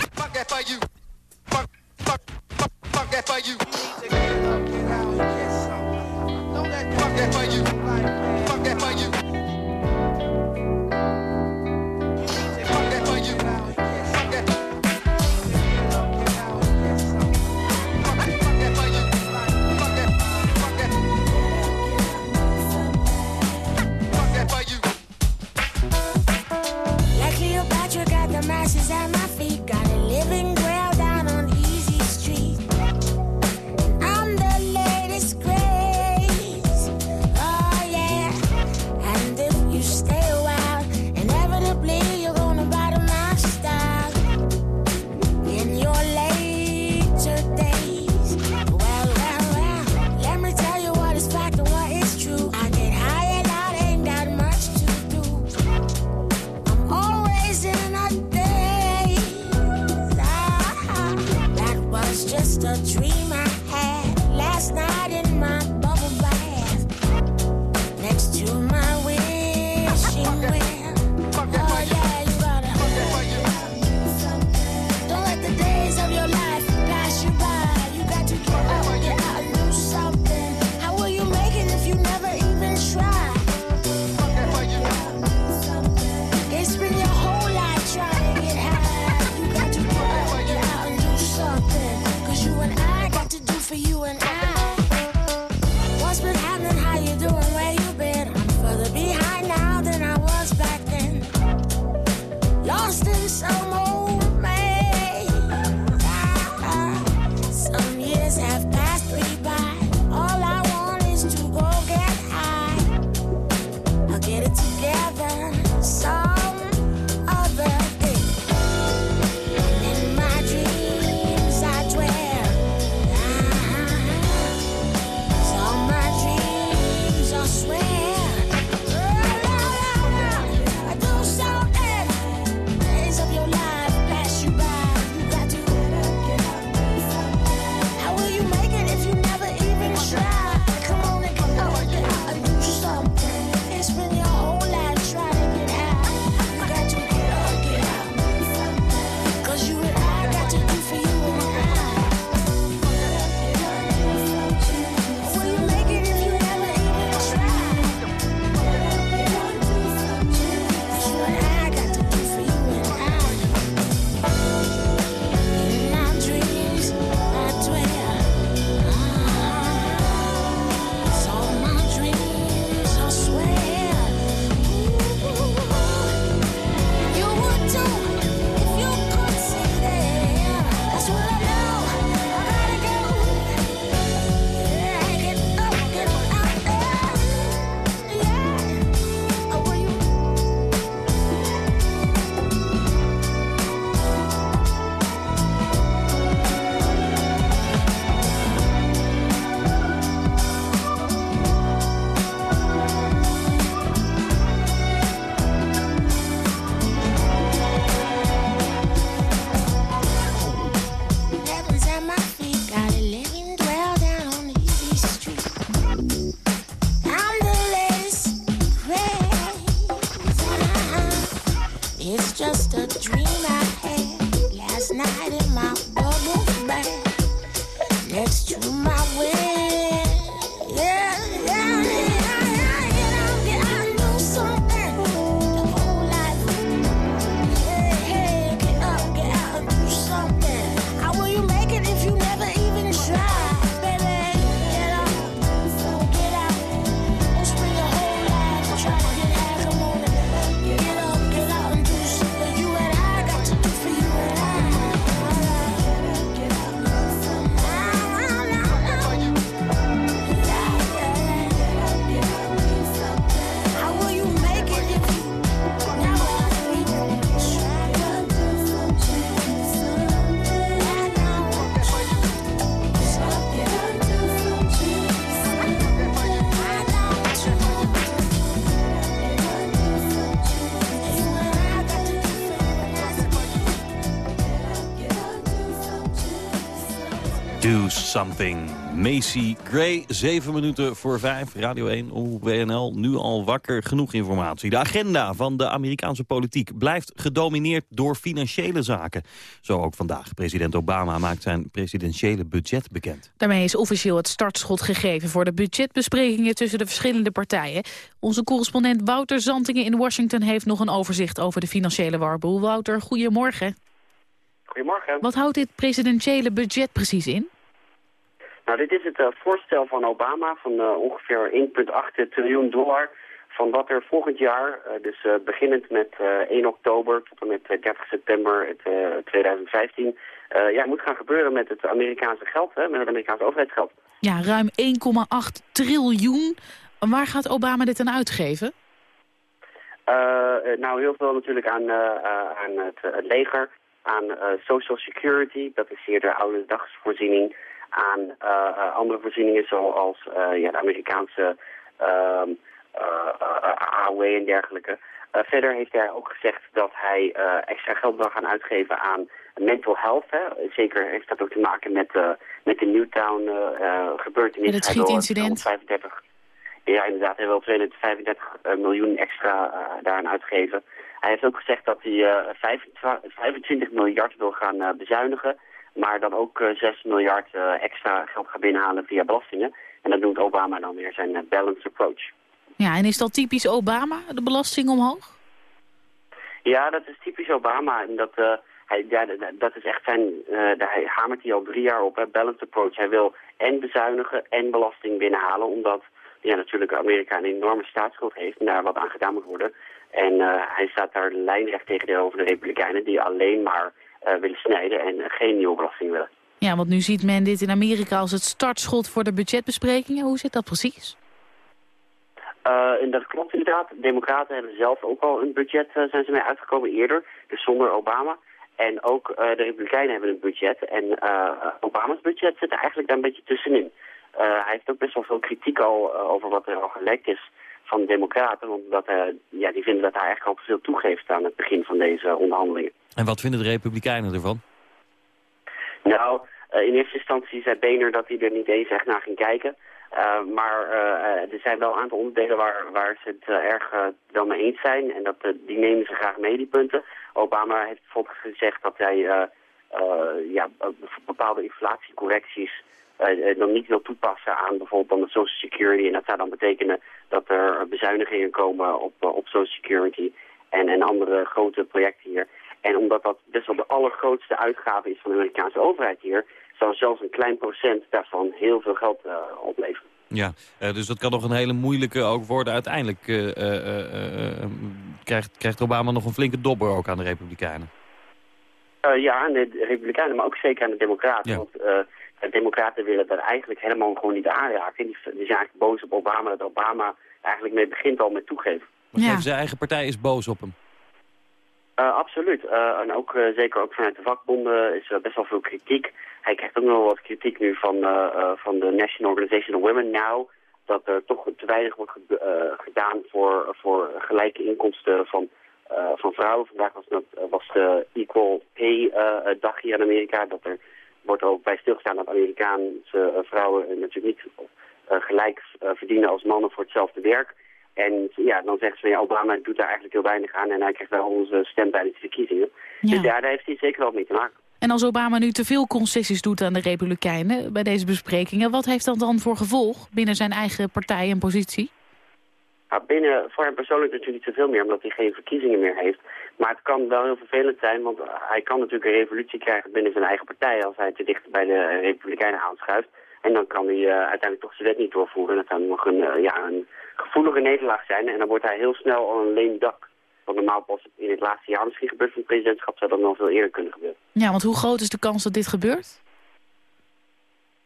Something. Macy Gray, 7 minuten voor 5. Radio 1 op WNL, nu al wakker. Genoeg informatie. De agenda van de Amerikaanse politiek blijft gedomineerd door financiële zaken. Zo ook vandaag. President Obama maakt zijn presidentiële budget bekend. Daarmee is officieel het startschot gegeven voor de budgetbesprekingen tussen de verschillende partijen. Onze correspondent Wouter Zantingen in Washington heeft nog een overzicht over de financiële warboel. Wouter, goedemorgen. Goedemorgen. Wat houdt dit presidentiële budget precies in? Nou, dit is het eh, voorstel van Obama van eh, ongeveer 1,8 triljoen dollar van wat er volgend jaar, eh, dus beginnend met eh, 1 oktober tot en met eh, 30 september het, eh, 2015, eh, ja, moet gaan gebeuren met het Amerikaanse geld, hè, met het Amerikaanse overheidsgeld. Ja, ruim 1,8 triljoen. Waar gaat Obama dit aan uitgeven? Nou, heel veel natuurlijk aan, aan het, het leger, aan social security, dat is hier de oude dagsvoorziening, aan eh, eh, andere voorzieningen zoals eh, ja, de Amerikaanse ehm, eh, eh, AOW en dergelijke. Verder heeft hij ook gezegd dat hij extra geld wil gaan uitgeven aan mental health. Hè. Zeker heeft dat ook te maken met, met de Newtown gebeurtenis. Met het schietincident. 235 ja, inderdaad. Hij wil 235 eh, miljoen extra daaraan uitgeven. Hij heeft ook gezegd dat hij eh, 25 25 miljard wil gaan bezuinigen. Maar dan ook eh, 6 miljard eh, extra geld gaat binnenhalen via belastingen. En dat doet Obama dan weer zijn eh, balanced approach. Ja, en is dat typisch Obama, de belasting omhoog? Ja, dat is typisch Obama. En dat, eh, hij, ja, dat- is echt zijn... eh, daar hij hamert hij al drie jaar op, hè, balanced approach. Hij wil en bezuinigen en belasting binnenhalen. Omdat ja, natuurlijk Amerika een enorme staatsschuld heeft en daar wat aan gedaan moet worden. En eh, hij staat daar lijnrecht tegenover de Republikeinen die alleen maar eh, willen snijden en eh, geen nieuwe belasting willen. Ja, want nu ziet men dit in Amerika als het startschot voor de budgetbesprekingen. Hoe zit dat precies? Eh, en dat klopt inderdaad. De Democraten hebben zelf ook al een budget, eh, zijn ze mee uitgekomen eerder, dus zonder Obama. En ook eh, de Republikeinen hebben een budget. En eh, Obama's budget zit er eigenlijk daar een beetje tussenin. Eh, hij heeft ook best wel veel kritiek al eh, over wat er al gelekt is van de Democraten. Omdat eh, ja, die vinden dat hij eigenlijk al te veel toegeeft aan het begin van deze onderhandelingen. En wat vinden de Republikeinen ervan? Nou, eh, in eerste instantie zei Boehner dat hij er niet eens echt naar ging kijken. Eh, maar er zijn wel een aantal onderdelen waar, waar ze het erg wel mee eens zijn. En dat, die nemen ze graag mee, die punten. Obama heeft bijvoorbeeld gezegd dat hij ja, bepaalde inflatiecorrecties dan niet wil toepassen aan bijvoorbeeld dan de Social Security. En dat zou dan betekenen dat er bezuinigingen komen op, eh, op Social Security en, en andere grote projecten hier. En omdat dat best wel de allergrootste uitgave is van de Amerikaanse overheid hier, zou zelfs een klein procent daarvan heel veel geld eh, opleveren. Ja, eh, dus dat kan nog een hele moeilijke ook worden. Uiteindelijk eh, eh, eh, eh, krijgt, krijgt Obama nog een flinke dobber ook aan de Republikeinen. Eh, ja, aan de Republikeinen, maar ook zeker aan de Democraten. Want eh, de Democraten willen dat eigenlijk helemaal gewoon niet aanraken. Die, die zijn eigenlijk boos op Obama, dat Obama eigenlijk mee begint al met toegeven. Maar Zijn eigen partij is boos op hem. Uh, absoluut. Uh, en ook uh, zeker ook vanuit de vakbonden is er best wel veel kritiek. Hij krijgt ook nog wel wat kritiek nu van, uh, van de National Organization of Women Now. Dat er toch te weinig wordt gedaan voor, voor gelijke inkomsten van, van vrouwen. Vandaag was, dat, was de Equal Pay dag hier in Amerika. Dat er wordt ook bij stilgestaan dat Amerikaanse vrouwen natuurlijk niet gelijk verdienen als mannen voor hetzelfde werk. En ja, dan zeggen ze ja, Obama doet daar eigenlijk heel weinig aan en hij krijgt wel onze stem tijdens de verkiezingen. Dus ja, daar heeft hij zeker wel mee te maken. En als Obama nu te veel concessies doet aan de Republikeinen bij deze besprekingen... wat heeft dat dan voor gevolg binnen zijn eigen partij en positie? Nou, binnen, voor hem persoonlijk natuurlijk niet zoveel meer, omdat hij geen verkiezingen meer heeft. Maar het kan wel heel vervelend zijn, want hij kan natuurlijk een revolutie krijgen binnen zijn eigen partij als hij te dicht bij de Republikeinen aanschuift. En dan kan hij uh, uiteindelijk toch zijn wet niet doorvoeren. Dat kan nog een, uh, ja, een gevoelige nederlaag zijn. En dan wordt hij heel snel al een leem dak. Wat normaal pas in het laatste jaar misschien gebeurt van het presidentschap, zou dat nog veel eerder kunnen gebeuren. Ja, want hoe groot is de kans dat dit gebeurt?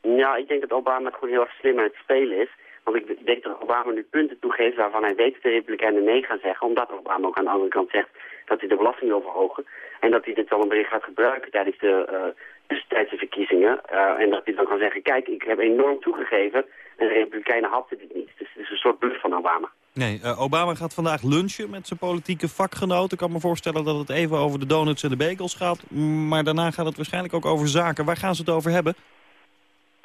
Ja, ik denk dat Obama het gewoon heel erg slim aan het spelen is. Want ik denk dat Obama nu punten toegeeft waarvan hij weet dat de Republikeinen nee gaan zeggen. Omdat Obama ook aan de andere kant zegt dat hij de belasting wil verhogen. En dat hij dit wel een bericht gaat gebruiken tijdens de uh, tussentijdse verkiezingen. Uh, en dat hij dan kan zeggen, kijk, ik heb enorm toegegeven en de Republikeinen hadden dit niet. Dus het is een soort bluff van Obama. Nee, uh, Obama gaat vandaag lunchen met zijn politieke vakgenoten. Ik kan me voorstellen dat het even over de donuts en de bagels gaat. Maar daarna gaat het waarschijnlijk ook over zaken. Waar gaan ze het over hebben?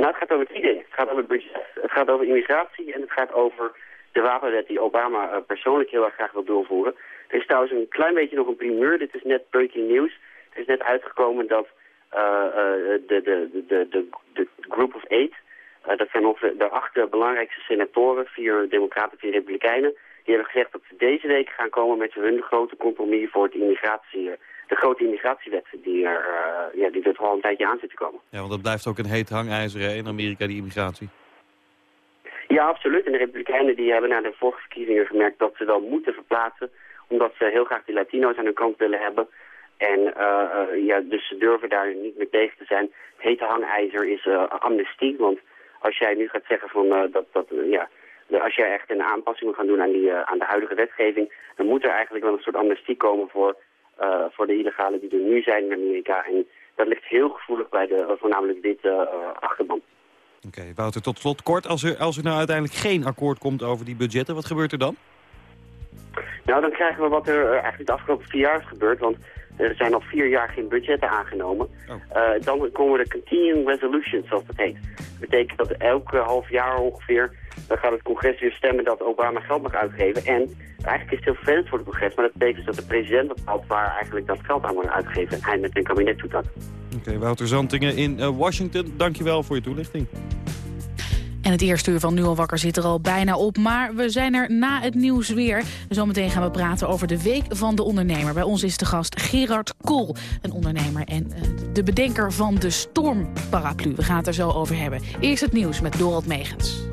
Nou, het gaat over drie dingen. Het gaat over budget, het gaat over immigratie en het gaat over de wapenwet die Obama uh, persoonlijk heel erg graag wil doorvoeren. Er is trouwens een klein beetje nog een primeur. Dit is net breaking news. Het is net uitgekomen dat uh, uh, de, de, de, de, de Group of Eight, uh, dat zijn ongeveer de acht belangrijkste senatoren, vier democraten, vier republikeinen, die hebben gezegd dat ze deze week gaan komen met hun grote compromis voor het immigratie, de grote immigratiewet die er, ja, die er al een tijdje aan zit te komen. Ja, want dat blijft ook een heet hangijzer hè, in Amerika, die immigratie. Ja, absoluut. En de republikeinen die hebben na de vorige verkiezingen gemerkt dat ze wel moeten verplaatsen omdat ze heel graag die Latino's aan hun kant willen hebben. En uh, uh, ja, dus ze durven daar niet meer tegen te zijn. Het hete hangijzer is uh, amnestie, want als jij nu gaat zeggen van dat, dat ja, als jij echt een aanpassing wil gaan doen aan, die, aan de huidige wetgeving, dan moet er eigenlijk wel een soort amnestie komen voor, voor de illegalen die er nu zijn in Amerika. En dat ligt heel gevoelig bij de voornamelijk dit achterban. Oké, okay, Wouter, tot slot kort. Als er, als er nou uiteindelijk geen akkoord komt over die budgetten, wat gebeurt er dan? Nou, dan krijgen we wat er eigenlijk de afgelopen vier jaar is gebeurd. Want er zijn al vier jaar geen budgetten aangenomen. Oh. Uh, dan komen de continuing resolutions, zoals dat heet. Dat betekent dat elke half jaar ongeveer... dan gaat het congres weer stemmen dat Obama geld mag uitgeven. En eigenlijk is het heel vervelend voor het congres... maar dat betekent dat de president bepaalt waar eigenlijk dat geld aan wordt uitgegeven. En hij met een kabinet doet dat. Oké, okay, Wouter Zantingen in uh, Washington. Dankjewel voor je toelichting. En het eerste uur van Nu al wakker zit er al bijna op. Maar we zijn er na het nieuws weer. Zometeen gaan we praten over de Week van de Ondernemer. Bij ons is de gast Gerard Kool, een ondernemer en uh, de bedenker van de Stormparaplu. We gaan het er zo over hebben. Eerst het nieuws met Dorald Megens.